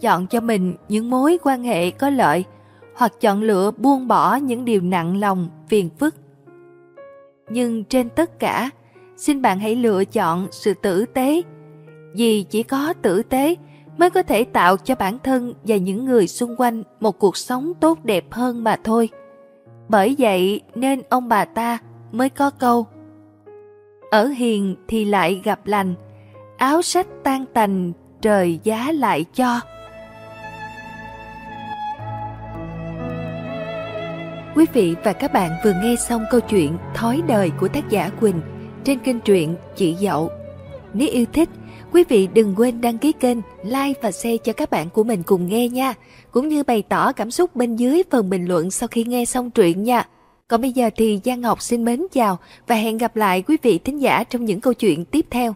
Chọn cho mình những mối quan hệ có lợi hoặc chọn lựa buông bỏ những điều nặng lòng, phiền phức. Nhưng trên tất cả, xin bạn hãy lựa chọn sự tử tế. Vì chỉ có tử tế mới có thể tạo cho bản thân và những người xung quanh một cuộc sống tốt đẹp hơn mà thôi. Bởi vậy nên ông bà ta mới có câu Ở hiền thì lại gặp lành, áo sách tan tành trời giá lại cho. Quý vị và các bạn vừa nghe xong câu chuyện Thói đời của tác giả Quỳnh trên kênh truyện Chị Dậu. Nếu yêu thích, quý vị đừng quên đăng ký kênh, like và share cho các bạn của mình cùng nghe nha. Cũng như bày tỏ cảm xúc bên dưới phần bình luận sau khi nghe xong truyện nha. Còn bây giờ thì Giang Ngọc xin mến chào và hẹn gặp lại quý vị thính giả trong những câu chuyện tiếp theo.